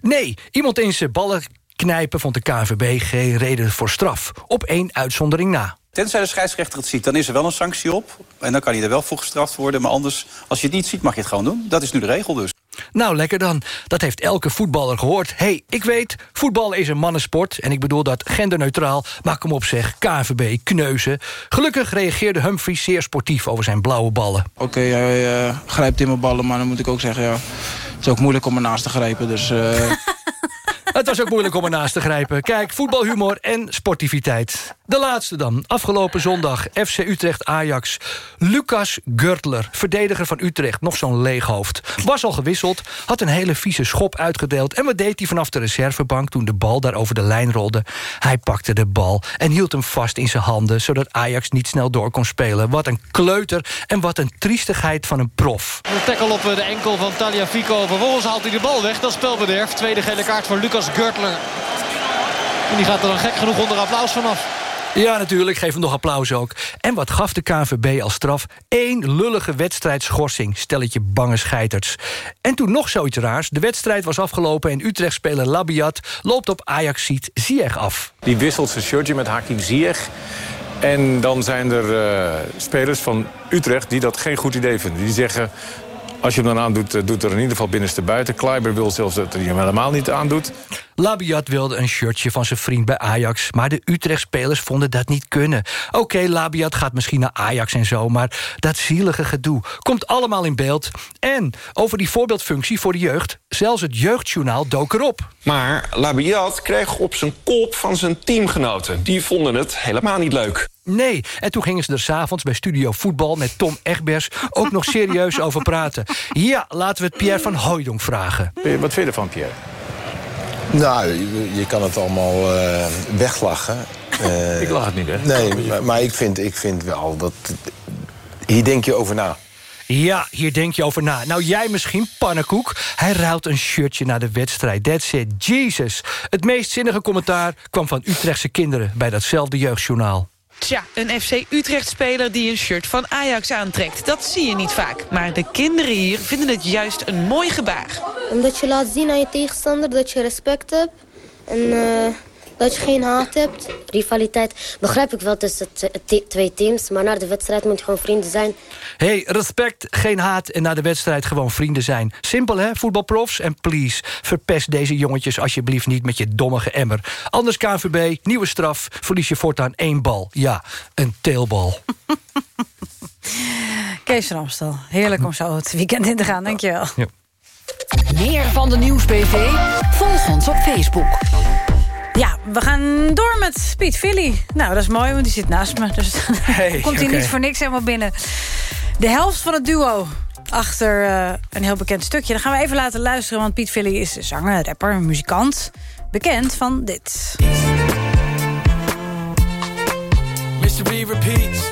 Nee. nee, iemand in zijn ballen knijpen vond de KNVB geen reden voor straf. Op één uitzondering na. Tenzij de scheidsrechter het ziet, dan is er wel een sanctie op. En dan kan hij er wel voor gestraft worden. Maar anders, als je het niet ziet, mag je het gewoon doen. Dat is nu de regel dus. Nou, lekker dan. Dat heeft elke voetballer gehoord. hey, ik weet, voetbal is een mannensport. En ik bedoel dat genderneutraal. Maar kom op zeg, KVB, kneuzen. Gelukkig reageerde Humphrey zeer sportief over zijn blauwe ballen. Oké, hij uh, grijpt in mijn ballen, maar dan moet ik ook zeggen... ja, het is ook moeilijk om ernaast te grijpen, dus... Uh... *laughs* Het was ook moeilijk om ernaast te grijpen. Kijk, voetbalhumor en sportiviteit. De laatste dan. Afgelopen zondag FC Utrecht-Ajax. Lucas Gürtler, verdediger van Utrecht. Nog zo'n leeg hoofd. Was al gewisseld, had een hele vieze schop uitgedeeld... en wat deed hij vanaf de reservebank toen de bal daar over de lijn rolde? Hij pakte de bal en hield hem vast in zijn handen... zodat Ajax niet snel door kon spelen. Wat een kleuter en wat een triestigheid van een prof. De tackle op de enkel van Talia Fico. Vervolgens haalt hij de bal weg. Dat spelbederf. Tweede gele kaart voor Lucas Gürtler. En die gaat er dan gek genoeg onder applaus vanaf. Ja, natuurlijk. Geef hem nog applaus ook. En wat gaf de KNVB als straf? Eén lullige wedstrijdschorsing. Stelletje bange scheiters. En toen nog zoiets raars. De wedstrijd was afgelopen en Utrecht-speler Labiat... loopt op Ajax-ziet Ziyech af. Die wisselt zijn shirtje met Hakim Ziyech. En dan zijn er uh, spelers van Utrecht die dat geen goed idee vinden. Die zeggen, als je hem dan aandoet, eh, doet er in ieder geval binnenste buiten. Kleiber wil zelfs dat hij hem helemaal niet aandoet. Labiat wilde een shirtje van zijn vriend bij Ajax... maar de Utrecht-spelers vonden dat niet kunnen. Oké, okay, Labiat gaat misschien naar Ajax en zo... maar dat zielige gedoe komt allemaal in beeld. En over die voorbeeldfunctie voor de jeugd... zelfs het jeugdjournaal dook erop. Maar Labiat kreeg op zijn kop van zijn teamgenoten. Die vonden het helemaal niet leuk. Nee, en toen gingen ze er s'avonds bij Studio Voetbal... met Tom Egbers ook nog serieus over praten. Ja, laten we het Pierre van Hooijdonk vragen. Wat vind je ervan, Pierre? Nou, je, kan het allemaal uh, weglachen. Uh, ik lach het niet, hè? Nee, maar, maar, ik, vind, ik vind wel dat... Hier denk je over na. Ja, hier denk je over na. Nou, jij misschien, pannenkoek. Hij ruilt een shirtje naar de wedstrijd. That's it, Jesus. Het meest zinnige commentaar kwam van Utrechtse kinderen... bij datzelfde jeugdjournaal. Tja, een FC Utrecht-speler die een shirt van Ajax aantrekt. Dat zie je niet vaak. Maar de kinderen hier vinden het juist een mooi gebaar. Omdat je laat zien aan je tegenstander dat je respect hebt. En uh, dat je geen haat hebt. Rivaliteit begrijp ik wel tussen twee teams. Maar na de wedstrijd moet je gewoon vrienden zijn. hey, respect, geen haat en na de wedstrijd gewoon vrienden zijn. Simpel hè, voetbalprofs? En please, verpest deze jongetjes alsjeblieft niet met je dommige emmer. Anders KNVB, nieuwe straf, verlies je voortaan één bal. Ja, een teelbal. *laughs* Kees van Amstel, heerlijk om zo het weekend in te gaan. Dankjewel. Ja. Meer van de Nieuwsbv? Volg ons op Facebook. Ja, we gaan door met Piet Philly. Nou, dat is mooi, want die zit naast me. Dus dan *laughs* komt hij niet voor niks helemaal binnen. De helft van het duo achter eh, een heel bekend stukje. Dan gaan we even laten luisteren, want Piet Philly is zanger, rapper, muzikant. Bekend van dit. Mystery repeats.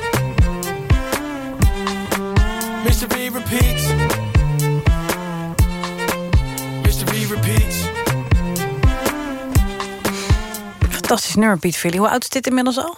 Mystery repeats. Fantastisch nummer, Piet Philly. Hoe oud is dit inmiddels al?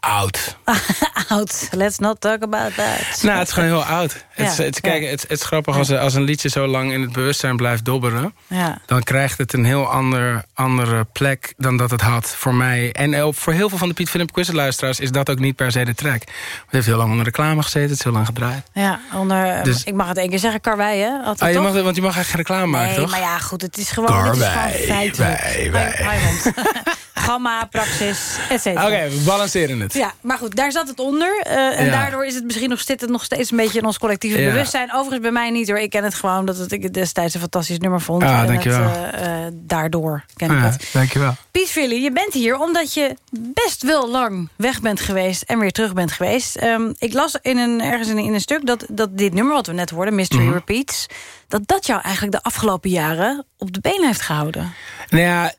Oud. *laughs* oud. Let's not talk about that. Nou, het is gewoon heel oud. Het, is, Ja, het, kijk, het, het is grappig als, als een liedje zo lang in het bewustzijn blijft dobberen. Ja. Dan krijgt het een heel ander, andere plek dan dat het had voor mij. En ook voor heel veel van de Piet Philip Quiz luisteraars is dat ook niet per se de track. Het heeft heel lang onder reclame gezeten, het is heel lang gedraaid. Ja, onder, eh, Dus- ik mag het één keer zeggen, karwei, hè? Altijd, Ah, je toch? mag, want je mag eigenlijk geen reclame maken, Nee, toch? maar ja, goed, het is gewoon, het is gewoon Karwei, feitelijk. wij, wij. *laughs* Gamma, praxis, et cetera. Oké, we balanceren het. Ja, maar goed, daar zat het onder. eh, en Ja. daardoor is het misschien nog, zit het nog steeds een beetje in ons collectieve Ja. bewustzijn. Overigens bij mij niet hoor. Ik ken het gewoon dat het, ik het destijds een fantastisch nummer vond. Ah, en dankjewel. Het, eh, eh, daardoor ken ik Ja, het. dankjewel. Piet Philly, je bent hier omdat je best wel lang weg bent geweest... en weer terug bent geweest. Ehm, ik las in een, ergens in, in een stuk dat, dat dit nummer wat we net hoorden... Mystery Mhm. Repeats... dat dat jou eigenlijk de afgelopen jaren op de been heeft gehouden. Nou ja?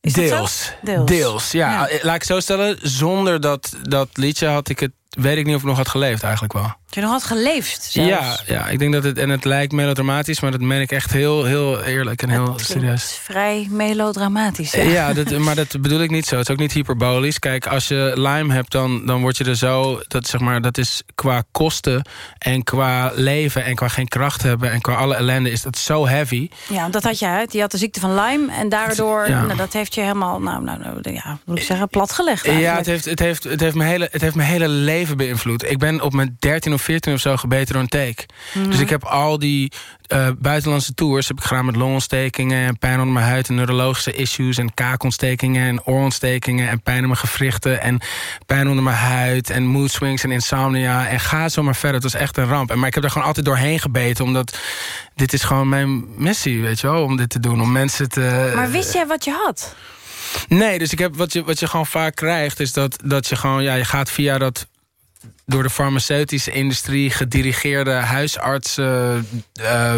Deels. Deels. Deels, ja. Ja. Eh, Laat ik zo stellen, zonder dat, dat liedje had ik het... weet ik niet of ik nog had geleefd eigenlijk wel. Je nog had geleefd zelfs. Ja, ja, ik denk dat het... en het lijkt melodramatisch, maar dat meen ik echt heel, heel eerlijk en heel serieus. vrij melodramatisch. Ja. Ja, dat, maar dat bedoel ik niet zo. Het is ook niet hyperbolisch. Kijk, als je Lyme hebt, dan, dan word je er zo... Dat, zeg maar, dat is qua kosten en qua leven en qua geen kracht hebben... en qua alle ellende is dat zo heavy. Ja, dat had je uit. Je had de ziekte van Lyme. En daardoor, Ja. nou, dat heeft je helemaal, nou, nou, nou ja, moet ik zeggen, platgelegd Ja, eigenlijk. het heeft, het, heeft, het, heeft mijn hele, het heeft mijn hele leven beïnvloed. Ik ben op mijn 13 of 14 of zo gebeten door een teek. Mhm. Dus ik heb al die eh, buitenlandse tours heb ik gedaan met longontstekingen... en pijn onder mijn huid en neurologische issues... en kaakontstekingen en oorontstekingen... en pijn in mijn gewrichten en pijn onder mijn huid... en mood swings en insomnia. En ga zo maar verder. Het was echt een ramp. En, maar ik heb er gewoon altijd doorheen gebeten... omdat dit is gewoon mijn missie, weet je wel, om dit te doen. Om mensen te... Maar wist jij wat je had? Nee, dus ik heb, wat, je, wat je gewoon vaak krijgt... is dat, dat je gewoon, ja, je gaat via dat door de farmaceutische industrie gedirigeerde huisartsen... eh,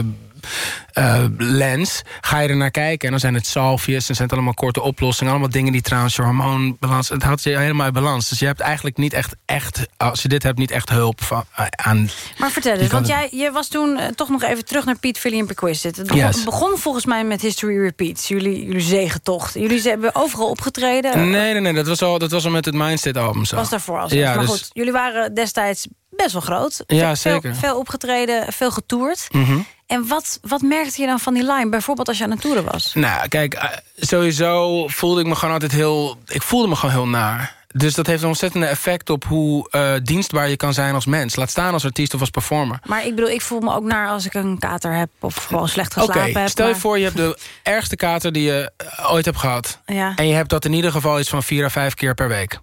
eh, lens, ga je er naar kijken. En dan zijn het salvius, en zijn het allemaal korte oplossingen. Allemaal dingen die trouwens je hormoonbalans... Het houdt je helemaal uit balans. Dus je hebt eigenlijk niet echt, echt als je dit hebt, niet echt hulp van, eh, aan... Maar vertel eens, want jij je was toen eh, toch nog even terug naar Piet Philly en Perquisite. Het begon, Yes. begon volgens mij met History Repeats, jullie, jullie zegentocht. Jullie ze hebben overal opgetreden. Nee, nee, nee, dat was al, dat was al met het Mindset album zo. was daarvoor al zo. Ja, maar dus- goed, jullie waren destijds best wel groot. Ja, Veel- zeker. Veel opgetreden, veel getoerd. Mhm. En wat, wat merkte je dan van die line? Bijvoorbeeld als je aan het toeren was. Nou, kijk, eh, sowieso voelde ik me gewoon altijd heel... Ik voelde me gewoon heel naar. Dus dat heeft een ontzettende effect op hoe eh, dienstbaar je kan zijn als mens. Laat staan als artiest of als performer. Maar ik bedoel, ik voel me ook naar als ik een kater heb... of gewoon slecht geslapen heb. stel je maar- voor je hebt de ergste kater die je eh, ooit hebt gehad. Ja, En je hebt dat in ieder geval iets van vier à vijf keer per week.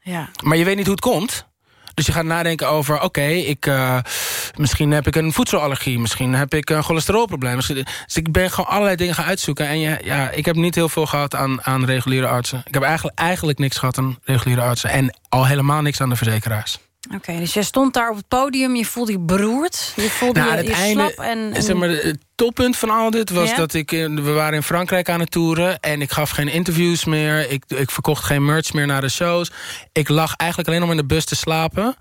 ja. Maar je weet niet hoe het komt. Dus je gaat nadenken over, oké, ik, eh, misschien heb ik een voedselallergie. Misschien heb ik een cholesterolprobleem. Misschien, dus ik ben gewoon allerlei dingen gaan uitzoeken. En ja, ja, ik heb niet heel veel gehad aan, aan reguliere artsen. Ik heb eigenlijk, eigenlijk niks gehad aan reguliere artsen. En al helemaal niks aan de verzekeraars. Oké, dus jij stond daar op het podium, je voelde je beroerd. Je voelde Nou, je, einde, slap en... en- Zeg maar, het toppunt van al dit was Ja? dat ik... eh, We waren in Frankrijk aan het toeren... en ik gaf geen interviews meer. Ik, ik verkocht geen merch meer naar de shows. Ik lag eigenlijk alleen om in de bus te slapen.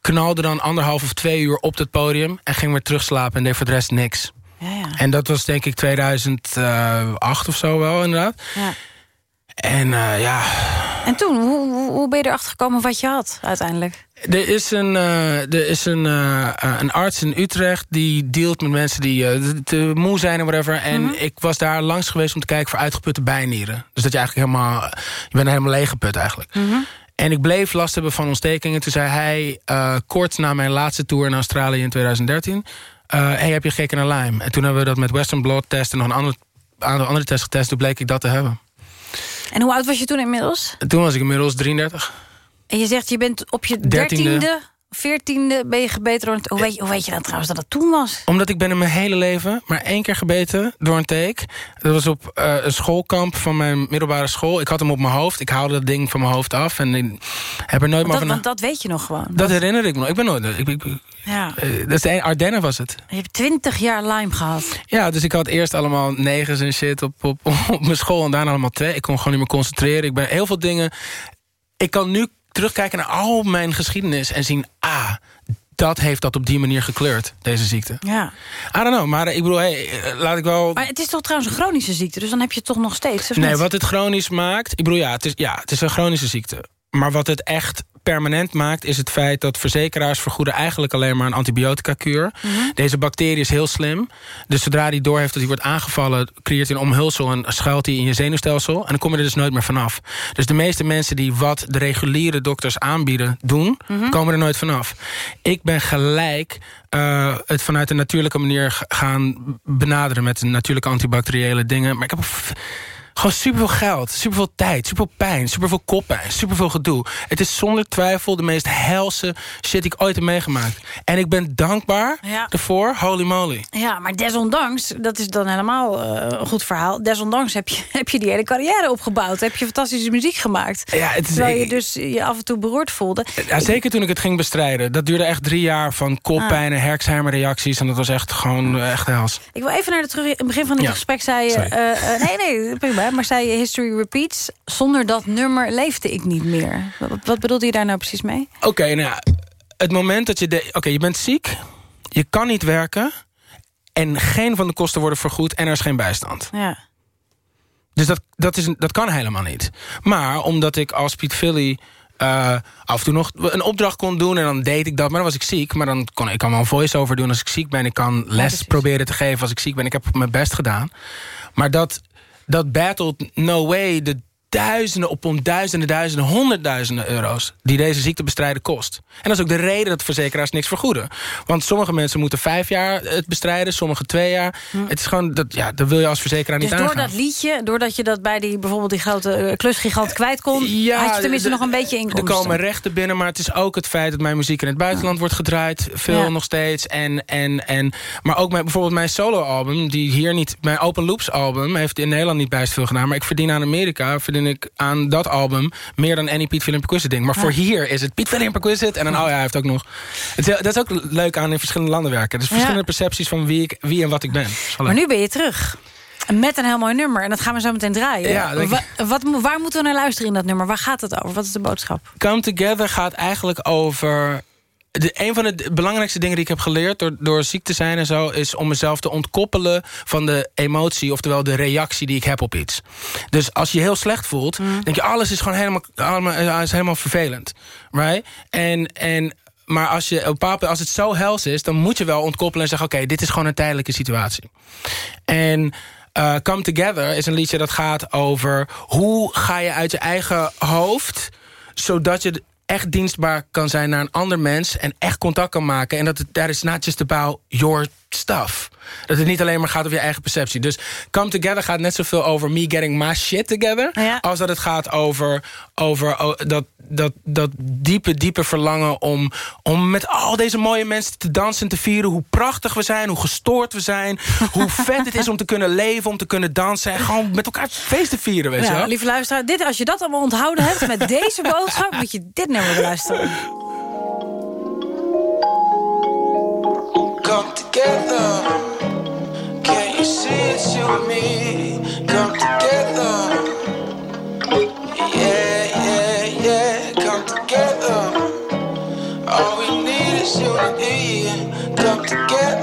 Knalde dan anderhalf of twee uur op het podium... en ging weer terugslapen en deed voor de rest niks. Ja, ja. En dat was denk ik 2008 of zo wel, inderdaad. Ja. En eh, ja... En toen, hoe, hoe ben je erachter gekomen wat je had uiteindelijk? Er is een, eh, er is een, eh, eh, een arts in Utrecht die dealt met mensen die te moe zijn en whatever. En Mhm. ik was daar langs geweest om te kijken voor uitgeputte bijnieren. Dus dat je eigenlijk helemaal, je bent helemaal leeggeput eigenlijk. En ik bleef last hebben van ontstekingen. Toen zei hij, kort na mijn laatste tour in Australië in 2013... eh, hey, heb je gekeken naar Lyme? En toen hebben we dat met Western Blot test... en nog een aantal andere tests getest. Toen bleek ik dat te hebben. En hoe oud was je toen inmiddels? En toen was ik inmiddels 33. En je zegt, je bent op je Dertiende. veertiende ben je gebeten door een... Hoe weet, je, hoe weet je dan trouwens dat het toen was? Omdat ik ben in mijn hele leven maar één keer gebeten door een teek. Dat was op eh, een schoolkamp van mijn middelbare school. Ik had hem op mijn hoofd. Ik haalde dat ding van mijn hoofd af. En ik heb er nooit meer dat, van... want dat weet je nog gewoon. Dat herinner ik me nog. Ik ben nooit... Ik, ik, Ja. eh, dat is de Ardennen was het. Je hebt twintig jaar Lyme gehad. Ja, dus ik had eerst allemaal negens en shit op, op, op mijn school. En daarna allemaal twee. Ik kon gewoon niet meer concentreren. Ik ben heel veel dingen... Ik kan nu terugkijken naar al mijn geschiedenis en zien... Ah, dat heeft dat op die manier gekleurd, deze ziekte. Ja. I don't know, maar ik bedoel, hey, eh, laat ik wel... Maar het is toch trouwens een chronische ziekte, dus dan heb je het toch nog steeds, Nee, niet? wat het chronisch maakt... Ik bedoel, ja het, is, ja, het is een chronische ziekte. Maar wat het echt permanent maakt... is het feit dat verzekeraars vergoeden eigenlijk alleen maar een antibiotica-kuur. Mhm. Deze bacterie is heel slim. Dus zodra hij doorheeft dat hij wordt aangevallen... creëert hij een omhulsel en schuilt hij in je zenuwstelsel. En dan kom je er dus nooit meer vanaf. Dus de meeste mensen die wat de reguliere dokters aanbieden doen... Mhm. komen er nooit vanaf. Ik ben gelijk eh, het vanuit een natuurlijke manier gaan benaderen... met natuurlijke antibacteriële dingen. Maar ik heb... Gewoon superveel geld, superveel tijd, superveel pijn, superveel koppijn, superveel gedoe. Het is zonder twijfel de meest helse shit die ik ooit heb meegemaakt. En ik ben dankbaar Ja. ervoor, holy moly. Ja, maar desondanks, dat is dan helemaal eh, een goed verhaal... desondanks heb je, *laughs* heb je die hele carrière opgebouwd. Heb je fantastische muziek gemaakt. Ja, het is- terwijl je dus je af en toe beroerd voelde. Ja, zeker toen ik het ging bestrijden. Dat duurde echt drie jaar van koppijn en Herxheimer-reacties. En dat was echt gewoon eh, echt hels. Ik wil even naar de terug. In het begin van dit Ja. gesprek zei je... Sorry. eh, eh, nee, nee, prima. Maar zei je History Repeats. Zonder dat nummer leefde ik niet meer. Wat, wat bedoelde je daar nou precies mee? Oké, nou ja, het moment dat je... Oké, je bent ziek, je kan niet werken... en geen van de kosten worden vergoed en er is geen bijstand. Ja. Dus dat, dat, is, dat kan helemaal niet. Maar omdat ik als Piet Philly... eh, af en toe nog een opdracht kon doen en dan deed ik dat. Maar dan was ik ziek. Maar dan kon ik kan wel een voice-over doen als ik ziek ben. Ik kan les proberen te geven als ik ziek ben. Ik heb mijn best gedaan. Maar dat, dat battled no way. De duizenden op duizenden, duizenden, honderdduizenden euro's... die deze ziekte bestrijden kost. En dat is ook de reden dat verzekeraars niks vergoeden. Want sommige mensen moeten vijf jaar het bestrijden, sommige twee jaar. Het is gewoon, dat, ja, dat wil je als verzekeraar Dus niet door aangaan. dat liedje, doordat je dat bij die, bijvoorbeeld die grote eh, klusgigant kwijt kon... had je tenminste nog een beetje Er inkomsten. komen rechten binnen, maar het is ook het feit... dat mijn muziek in het buitenland wordt gedraaid. Veel Ja. nog steeds. En, en, en, maar ook mijn, bijvoorbeeld mijn soloalbum... die hier niet... Mijn Open Loops album heeft in Nederland niet bijst veel gedaan... maar ik verdien aan Amerika, verdien ik aan dat album... meer dan any Piet Willem Perquisite ding. Maar voor hier is het Piet Willem Perquisite... en dan, oh ja, hij heeft ook nog... Het dat is ook leuk aan in verschillende landen werken. Dus verschillende percepties van wie, ik, wie en wat ik ben. Maar nu ben je terug. Met een heel mooi nummer. En dat gaan we zo meteen draaien. Ja, ik. Wat, waar moeten we naar luisteren in dat nummer? Waar gaat het over? Wat is de boodschap? Come Together gaat eigenlijk over... De, een van de belangrijkste dingen die ik heb geleerd door, door ziek te zijn en zo... is om mezelf te ontkoppelen van de emotie... oftewel de reactie die ik heb op iets. Dus als je heel slecht voelt... denk je alles is gewoon helemaal, allemaal, eh, is helemaal vervelend. Right? En... en maar als, je, op als het zo hels is... dan moet je wel ontkoppelen en zeggen... oké, dit is gewoon een tijdelijke situatie. En eh, Come Together is een liedje dat gaat over... hoe ga je uit je eigen hoofd... zodat je echt dienstbaar kan zijn naar een ander mens... en echt contact kan maken. En dat het that is not just about your stuff. Dat het niet alleen maar gaat over je eigen perceptie. Dus Come Together gaat net zoveel over me getting my shit together... als dat het gaat over, over oh, dat, dat, dat diepe, diepe verlangen... Om, om met al deze mooie mensen te dansen en te vieren... hoe prachtig we zijn, hoe gestoord we zijn... *laughs* hoe vet het is om te kunnen leven, om te kunnen dansen... en gewoon met elkaar feest te vieren, weet je Ja, wel? lieve luisteraar, dit, als je dat allemaal onthouden hebt met *laughs* deze boodschap... moet je dit nummer beluisteren. Come together. Come together. Yeah, yeah, yeah. Come together. All we need is unity. Come together.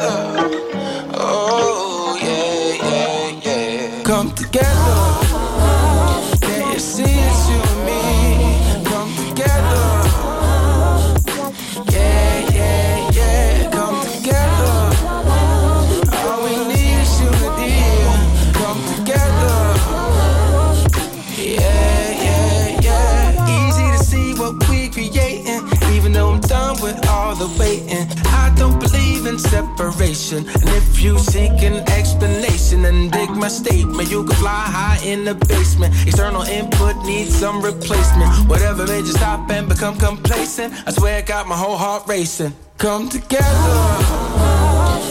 The waiting. I don't believe in separation. And if you seek an explanation and dig my statement, you can fly high in the basement. External input needs some replacement. Whatever made you stop and become complacent, I swear I got my whole heart racing. Come together.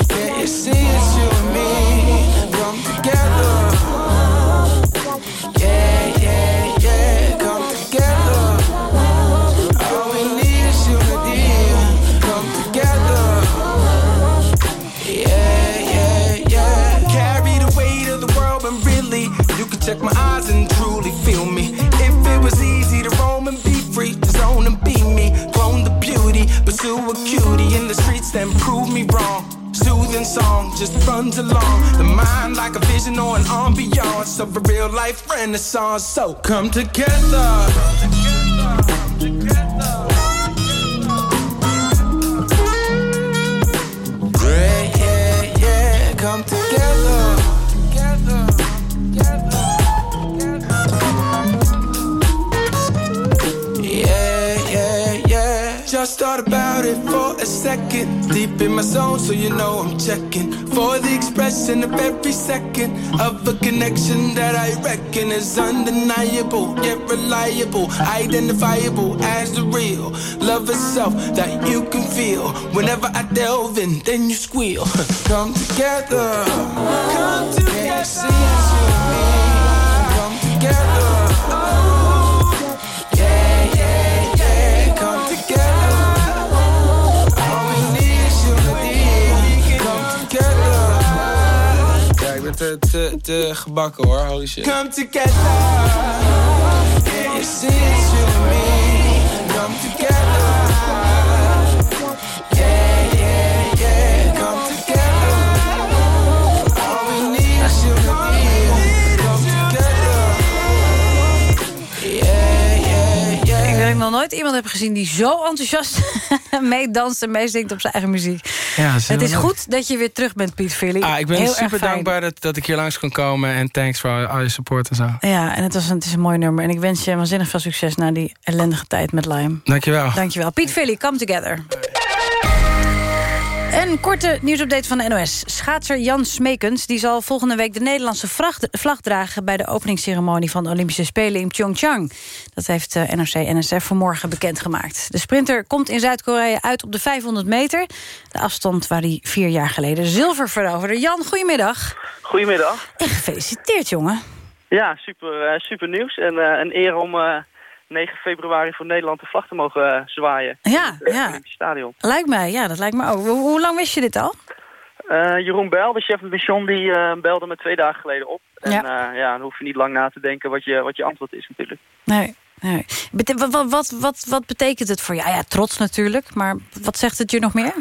Can't you see it's you and me? Come together. Pursue a cutie in the streets, then prove me wrong. Soothing song just runs along the mind like a vision or an ambiance of a real life renaissance. So come together. Yeah, yeah, yeah, come together. Just thought about it for a second. Deep in my zone, so you know I'm checking for the expression of every second of a connection that I reckon is undeniable, yet reliable, identifiable as the real love itself that you can feel. Whenever I delve in, then you squeal. *laughs* Come together, come together. See it's you and me. Come together. Te, te, te gebakken hoor, holy shit. Come together. See it's you and me. Come together. Nooit iemand heb gezien die zo enthousiast *laughs* meedanst en meezingt op zijn eigen muziek. Ja, Het is goed dat je weer terug bent, Piet Philly. Ah, ik ben Heel erg super dankbaar dat, dat ik hier langs kon komen. En thanks voor al, al je support en zo. Ja, en het, was een, het is een mooi nummer. En ik wens je waanzinnig veel succes na die ellendige tijd met Lime. Dankjewel. Dankjewel. Piet Philly, come together. Een korte nieuwsupdate van de NOS. Schaatser Jan Smekens die zal volgende week de Nederlandse vlag dragen... bij de openingsceremonie van de Olympische Spelen in Pyeongchang. Dat heeft eh, NRC-NSF vanmorgen bekendgemaakt. De sprinter komt in Zuid-Korea uit op de 500 meter. De afstand waar hij vier jaar geleden zilver veroverde. Jan, goedemiddag. Goedemiddag. En gefeliciteerd, jongen. Ja, super, eh, super nieuws. En eh, een eer om 9 februari voor Nederland de vlag te mogen eh, zwaaien. Ja, in het, eh, ja. Stadion. Lijkt mij, ja, dat lijkt me ook. Hoe, hoe lang wist je dit al? Eh, Jeroen Bijl, de chef de mission, die belde me twee dagen geleden op. En Ja. ja. ja, dan hoef je niet lang na te denken wat je, wat je antwoord is natuurlijk. Nee. nee. Bete- wat, wat, wat, wat, betekent het voor jou? Ja, trots natuurlijk, maar wat zegt het je nog meer?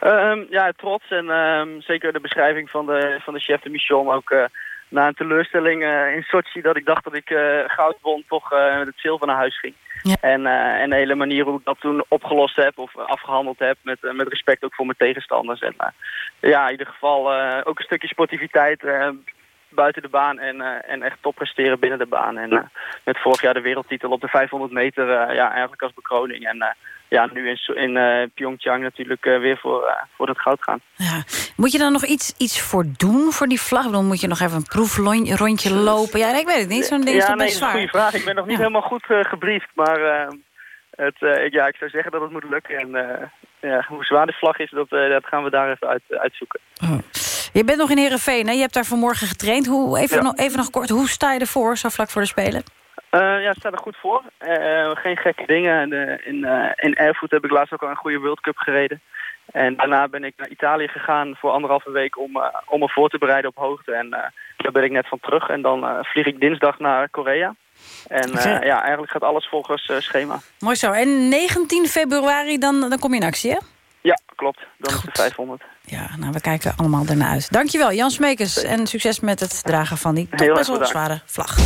Ehm, ja, trots en ehm, zeker de beschrijving van de, van de chef de mission. Ook na een teleurstelling eh, in Sochi dat ik dacht dat ik eh, goud won, toch eh, met het zilver naar huis ging. En, en de hele manier hoe ik dat toen opgelost heb of afgehandeld heb met, met respect ook voor mijn tegenstanders. En ja, in ieder geval ook een stukje sportiviteit buiten de baan en, en echt top presteren binnen de baan. En met vorig jaar de wereldtitel op de 500 meter ja, eigenlijk als bekroning. En ja, nu in, in eh, Pyeongchang natuurlijk eh, weer voor, eh, voor het goud gaan. Moet je dan nog iets, iets voor doen voor die vlag? Bedoel, moet je nog even een proefrondje lopen? Ja, ik weet het niet. Zo'n ding is ja, toch nee, best dat is een zwaar? goede vraag. Ik ben nog niet helemaal goed gebriefd, maar het, ik, ja, ik zou zeggen dat het moet lukken. En ja, hoe zwaar de vlag is, dat, dat gaan we daar even uit, uitzoeken. Je bent nog in Heerenveen, hè? Je hebt daar vanmorgen getraind. Hoe, even, Ja. nog, even nog kort, hoe sta je ervoor, zo vlak voor de Spelen? Eh, ja, staat er goed voor. Eh, geen gekke dingen. De, in, eh in Erfurt heb ik laatst ook al een goede World Cup gereden. En daarna ben ik naar Italië gegaan voor anderhalve week om, om me voor te bereiden op hoogte. En daar ben ik net van terug. En dan vlieg ik dinsdag naar Korea. En ja, eigenlijk gaat alles volgens schema. Mooi zo. En 19 februari, dan, dan kom je in actie, hè? Ja, klopt. Dan is het 500. Ja, nou, we kijken allemaal ernaar uit. Dankjewel, Jan Smekers. En succes met het dragen van die toch best wel zware vlag.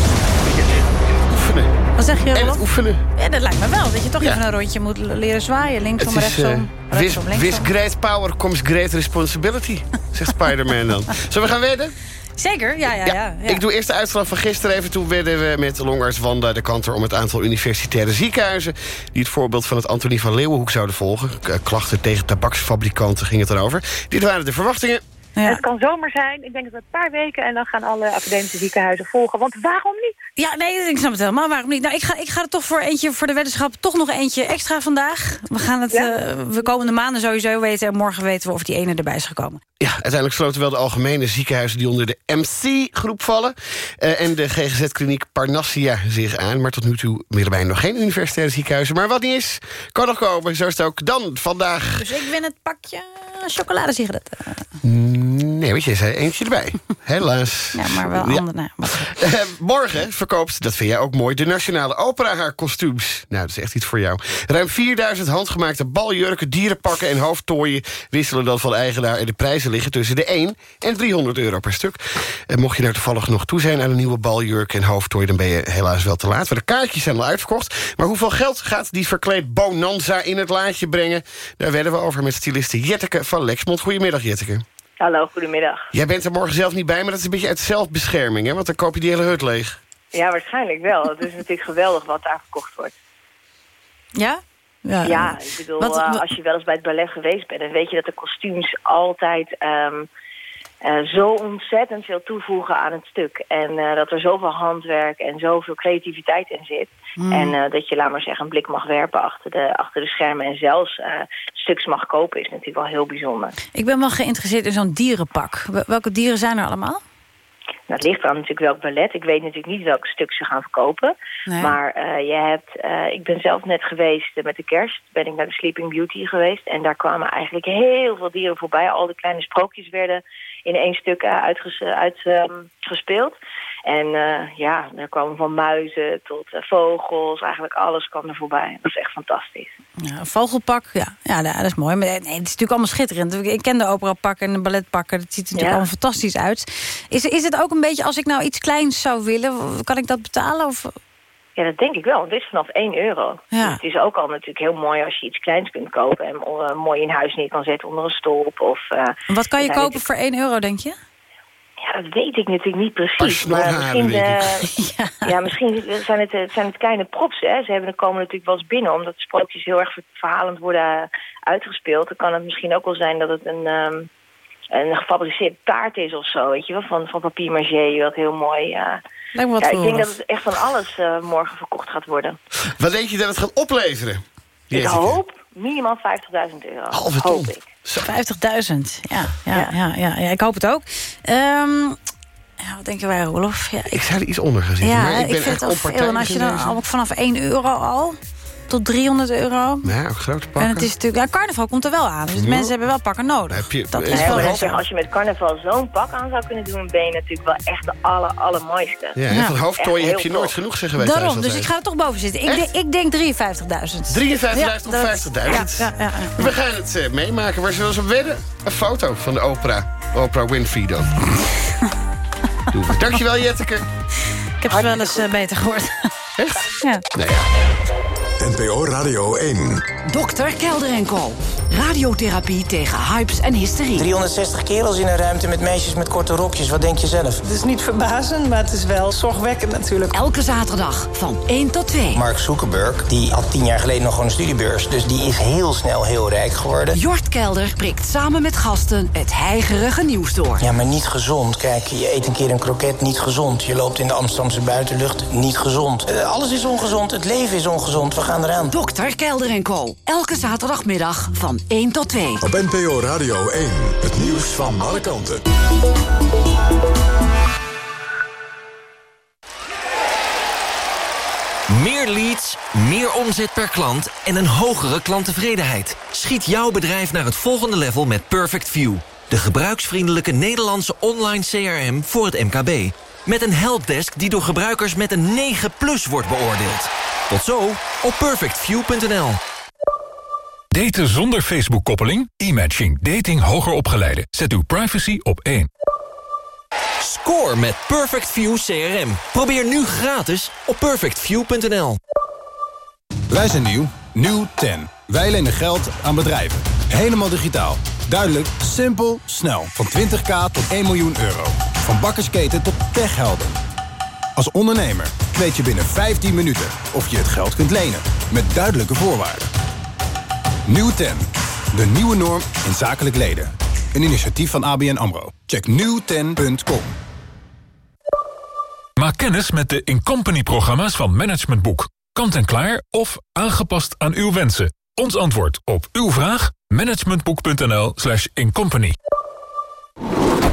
Wat zeg je, En het oefenen. Ja, dat lijkt me wel. Dat je toch even een rondje moet leren zwaaien. Linksom, is, rechtsom, eh, with, rechtsom, linksom. with great power comes great responsibility, zegt Spider-Man dan. *laughs* Zullen we gaan wedden? Zeker, ja, ja, ja. ja. Ik doe eerst de uitslag van gisteren even. Toen werden we met longarts Wanda de kanter om het aantal universitaire ziekenhuizen... die het voorbeeld van het Antonie van Leeuwenhoek zouden volgen. Klachten tegen tabaksfabrikanten ging het erover. Dit waren de verwachtingen. Het kan zomer zijn. Ik denk dat het een paar weken en dan gaan alle academische ziekenhuizen volgen. Want waarom niet? Ja, nee, ik snap het helemaal. Waarom niet? Nou, ik ga, ik ga er toch voor eentje voor de weddenschap toch nog eentje extra vandaag. We gaan het Ja. eh, we komende maanden sowieso weten. En morgen weten we of die ene erbij is gekomen. Ja, uiteindelijk sloten wel de algemene ziekenhuizen... die onder de MC-groep vallen. eh, en de GGZ-kliniek Parnassia zich aan. Maar tot nu toe Middelbijn nog geen universitaire ziekenhuizen. Maar wat niet is, kan nog komen. Zo is het ook dan vandaag. Dus ik win het pakje chocoladesigaretten. Nee, weet je, zei eentje erbij. *laughs* Helaas. Ja, maar wel Ja. andere. Nou, Eh, morgen verkoopt, dat vind jij ook mooi... de Nationale Opera haar kostuums. Nou, dat is echt iets voor jou. Ruim 4000 handgemaakte baljurken, dierenpakken en hoofdtooien... wisselen dan van eigenaar en de prijzen liggen tussen de 1 en 300 euro per stuk. En mocht je daar toevallig nog toe zijn aan een nieuwe baljurk en hoofdtooi... dan ben je helaas wel te laat, want de kaartjes zijn al uitverkocht. Maar hoeveel geld gaat die verkleed bonanza in het laadje brengen? Daar werden we over met styliste Jetteke van Lexmond. Goedemiddag, Jetteke. Hallo, goedemiddag. Jij bent er morgen zelf niet bij, maar dat is een beetje uit zelfbescherming, hè? Want dan koop je die hele hut leeg. Ja, waarschijnlijk wel. Het is natuurlijk geweldig wat daar verkocht wordt. Ja? Ja, ik bedoel, Wat- eh, wat- als je wel eens bij het ballet geweest bent... dan weet je dat de kostuums altijd ehm, eh, zo ontzettend veel toevoegen aan het stuk. En eh, dat er zoveel handwerk en zoveel creativiteit in zit. Mm. En eh, dat je, laat maar zeggen, een blik mag werpen achter de, achter de schermen... en zelfs stuks mag kopen, is natuurlijk wel heel bijzonder. Ik ben wel geïnteresseerd in zo'n dierenpak. Wel- Welke dieren zijn er allemaal? Nou, het ligt aan natuurlijk welk ballet. Ik weet natuurlijk niet welk stuk ze gaan verkopen. Nee. Maar je hebt, ik ben zelf net geweest met de kerst. Ben ik naar de Sleeping Beauty geweest. En daar kwamen eigenlijk heel veel dieren voorbij. Al de kleine sprookjes werden in één stuk eh, uitges- uitgespeeld. en eh, ja, daar kwamen van muizen tot eh, vogels. Eigenlijk alles kwam er voorbij. Dat is echt fantastisch. Ja, een vogelpak, ja. ja, nou, dat is mooi. Maar nee, het is natuurlijk allemaal schitterend. Ik ken de operapakken en de balletpakken. Dat ziet er natuurlijk Ja. allemaal fantastisch uit. Is, is het ook een beetje, als ik nou iets kleins zou willen... kan ik dat betalen? Of... Ja, dat denk ik wel. Want dit is vanaf 1 euro. Ja. Dus het is ook al natuurlijk heel mooi als je iets kleins kunt kopen... en eh, mooi in huis neer kan zetten onder een stolp. Of, eh, Wat kan je kopen voor 1 euro, denk je? Ja, dat weet ik natuurlijk niet precies. Maar misschien, eh, *laughs* ja. misschien zijn het, eh, zijn het kleine props. Hè. Ze hebben, komen natuurlijk wel eens binnen. Omdat de sprookjes heel erg ver- verhalend worden uitgespeeld. Dan kan het misschien ook wel zijn dat het een, ehm, een gefabriceerd taart is of zo. Weet je wel? Van, van papier maché, wat heel mooi... eh, Lijkt me wat ja, ik denk dat het echt van alles eh, morgen verkocht gaat worden. Wat denk je dat het gaat opleveren? Ik hoop minimaal 50.000 euro. Halve hoop ton. ik. 50.000, ja, ja, ja. Ja, ja, ik hoop het ook. Ehm, ja, wat denken wij, Rolof? Ja, Ik zou er iets onder gaan zitten, ja, maar ik ik, ben vind echt het al veel. onpartijdig En als je dan al vanaf 1 euro al tot 300 euro... Ja, ook grote pakken. En het is natuurlijk, ja, carnaval komt er wel aan. Dus mensen hebben wel pakken nodig. Heb je, Dat is wel als je met carnaval zo'n pak aan zou kunnen doen... ben je natuurlijk wel echt de aller, allermooiste. Ja, en van hoofdtooien Echt heb je nooit genoeg zeggen wij Daarom, dus ik ga er toch boven zitten. Ik, denk- ik denk 53.000. 53.000 of Ja, 50.000? dat- Ja, ja, ja, ja. We gaan het eh, meemaken. Waar zullen ze op wedden? Een foto van de opera. Oprah Winfrey dan. *laughs* Doen we. Dankjewel, Jetteke. Ik heb het wel eens eh, beter gehoord. Echt? Ja. Nou ja. NPO Radio 1. Dokter Kelder. Radiotherapie tegen hypes en hysterie. 360 kerels in een ruimte met meisjes met korte rokjes. Wat denk je zelf? Het is niet verbazend, maar het is wel zorgwekkend natuurlijk. Elke zaterdag van 1 tot 2. Mark Zuckerberg, die had tien jaar geleden nog gewoon een studiebeurs. Dus die is heel snel heel rijk geworden. Jort Kelder prikt samen met gasten het heigerige nieuws door. Ja, maar niet gezond. Kijk, je eet een keer een kroket, niet gezond. Je loopt in de Amsterdamse buitenlucht, niet gezond. Eh, alles is ongezond, het leven is ongezond. We gaan eraan. Dokter Kelder en Co. Elke zaterdagmiddag van 1 tot 2. Op NPO Radio 1. Het nieuws van alle kanten. Meer leads, meer omzet per klant en een hogere klanttevredenheid. Schiet jouw bedrijf naar het volgende level met Perfect View. De gebruiksvriendelijke Nederlandse online CRM voor het MKB. Met een helpdesk die door gebruikers met een 9 plus wordt beoordeeld. Tot zo op perfectview.nl. Daten zonder Facebook-koppeling? E-matching. Dating hoger opgeleiden. Zet uw privacy op één. Score met Perfect View CRM. Probeer nu gratis op perfectview.nl. Wij zijn nieuw. Nieuw 10. Wij lenen geld aan bedrijven. Helemaal digitaal. Duidelijk, simpel, snel. Van 20k tot 1 miljoen euro. Van bakkersketen tot techhelden. Als ondernemer weet je binnen 15 minuten of je het geld kunt lenen. Met duidelijke voorwaarden. Nieuw 10. De nieuwe norm in zakelijk leden. Een initiatief van ABN AMRO. Check nieuwten.com. Maak kennis met de Incompany-programma's van Management Boek. Kant en klaar of aangepast aan uw wensen. Ons antwoord op uw vraag? managementboek.nl slash incompany.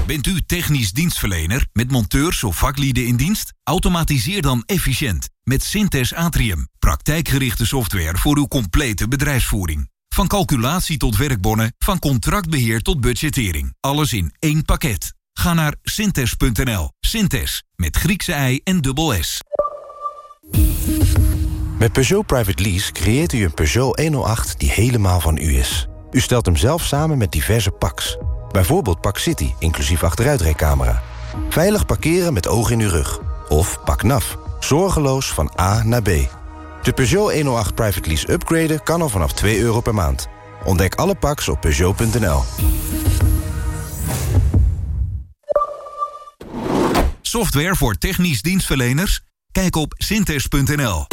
Bent u technisch dienstverlener met monteurs of vaklieden in dienst? Automatiseer dan efficiënt met Synthes Atrium. Praktijkgerichte software voor uw complete bedrijfsvoering. Van calculatie tot werkbonnen, van contractbeheer tot budgettering. Alles in één pakket. Ga naar synthes.nl. Synthes, met Griekse ei en dubbel S. Met Peugeot Private Lease creëert u een Peugeot 108 die helemaal van u is. U stelt hem zelf samen met diverse packs. Bijvoorbeeld Pak City, inclusief achteruitrijcamera. Veilig parkeren met oog in uw rug. Of Pak NAF, zorgeloos van A naar B. De Peugeot 108 Private Lease upgraden kan al vanaf 2 euro per maand. Ontdek alle packs op Peugeot.nl. Software voor technisch dienstverleners? Kijk op synthes.nl.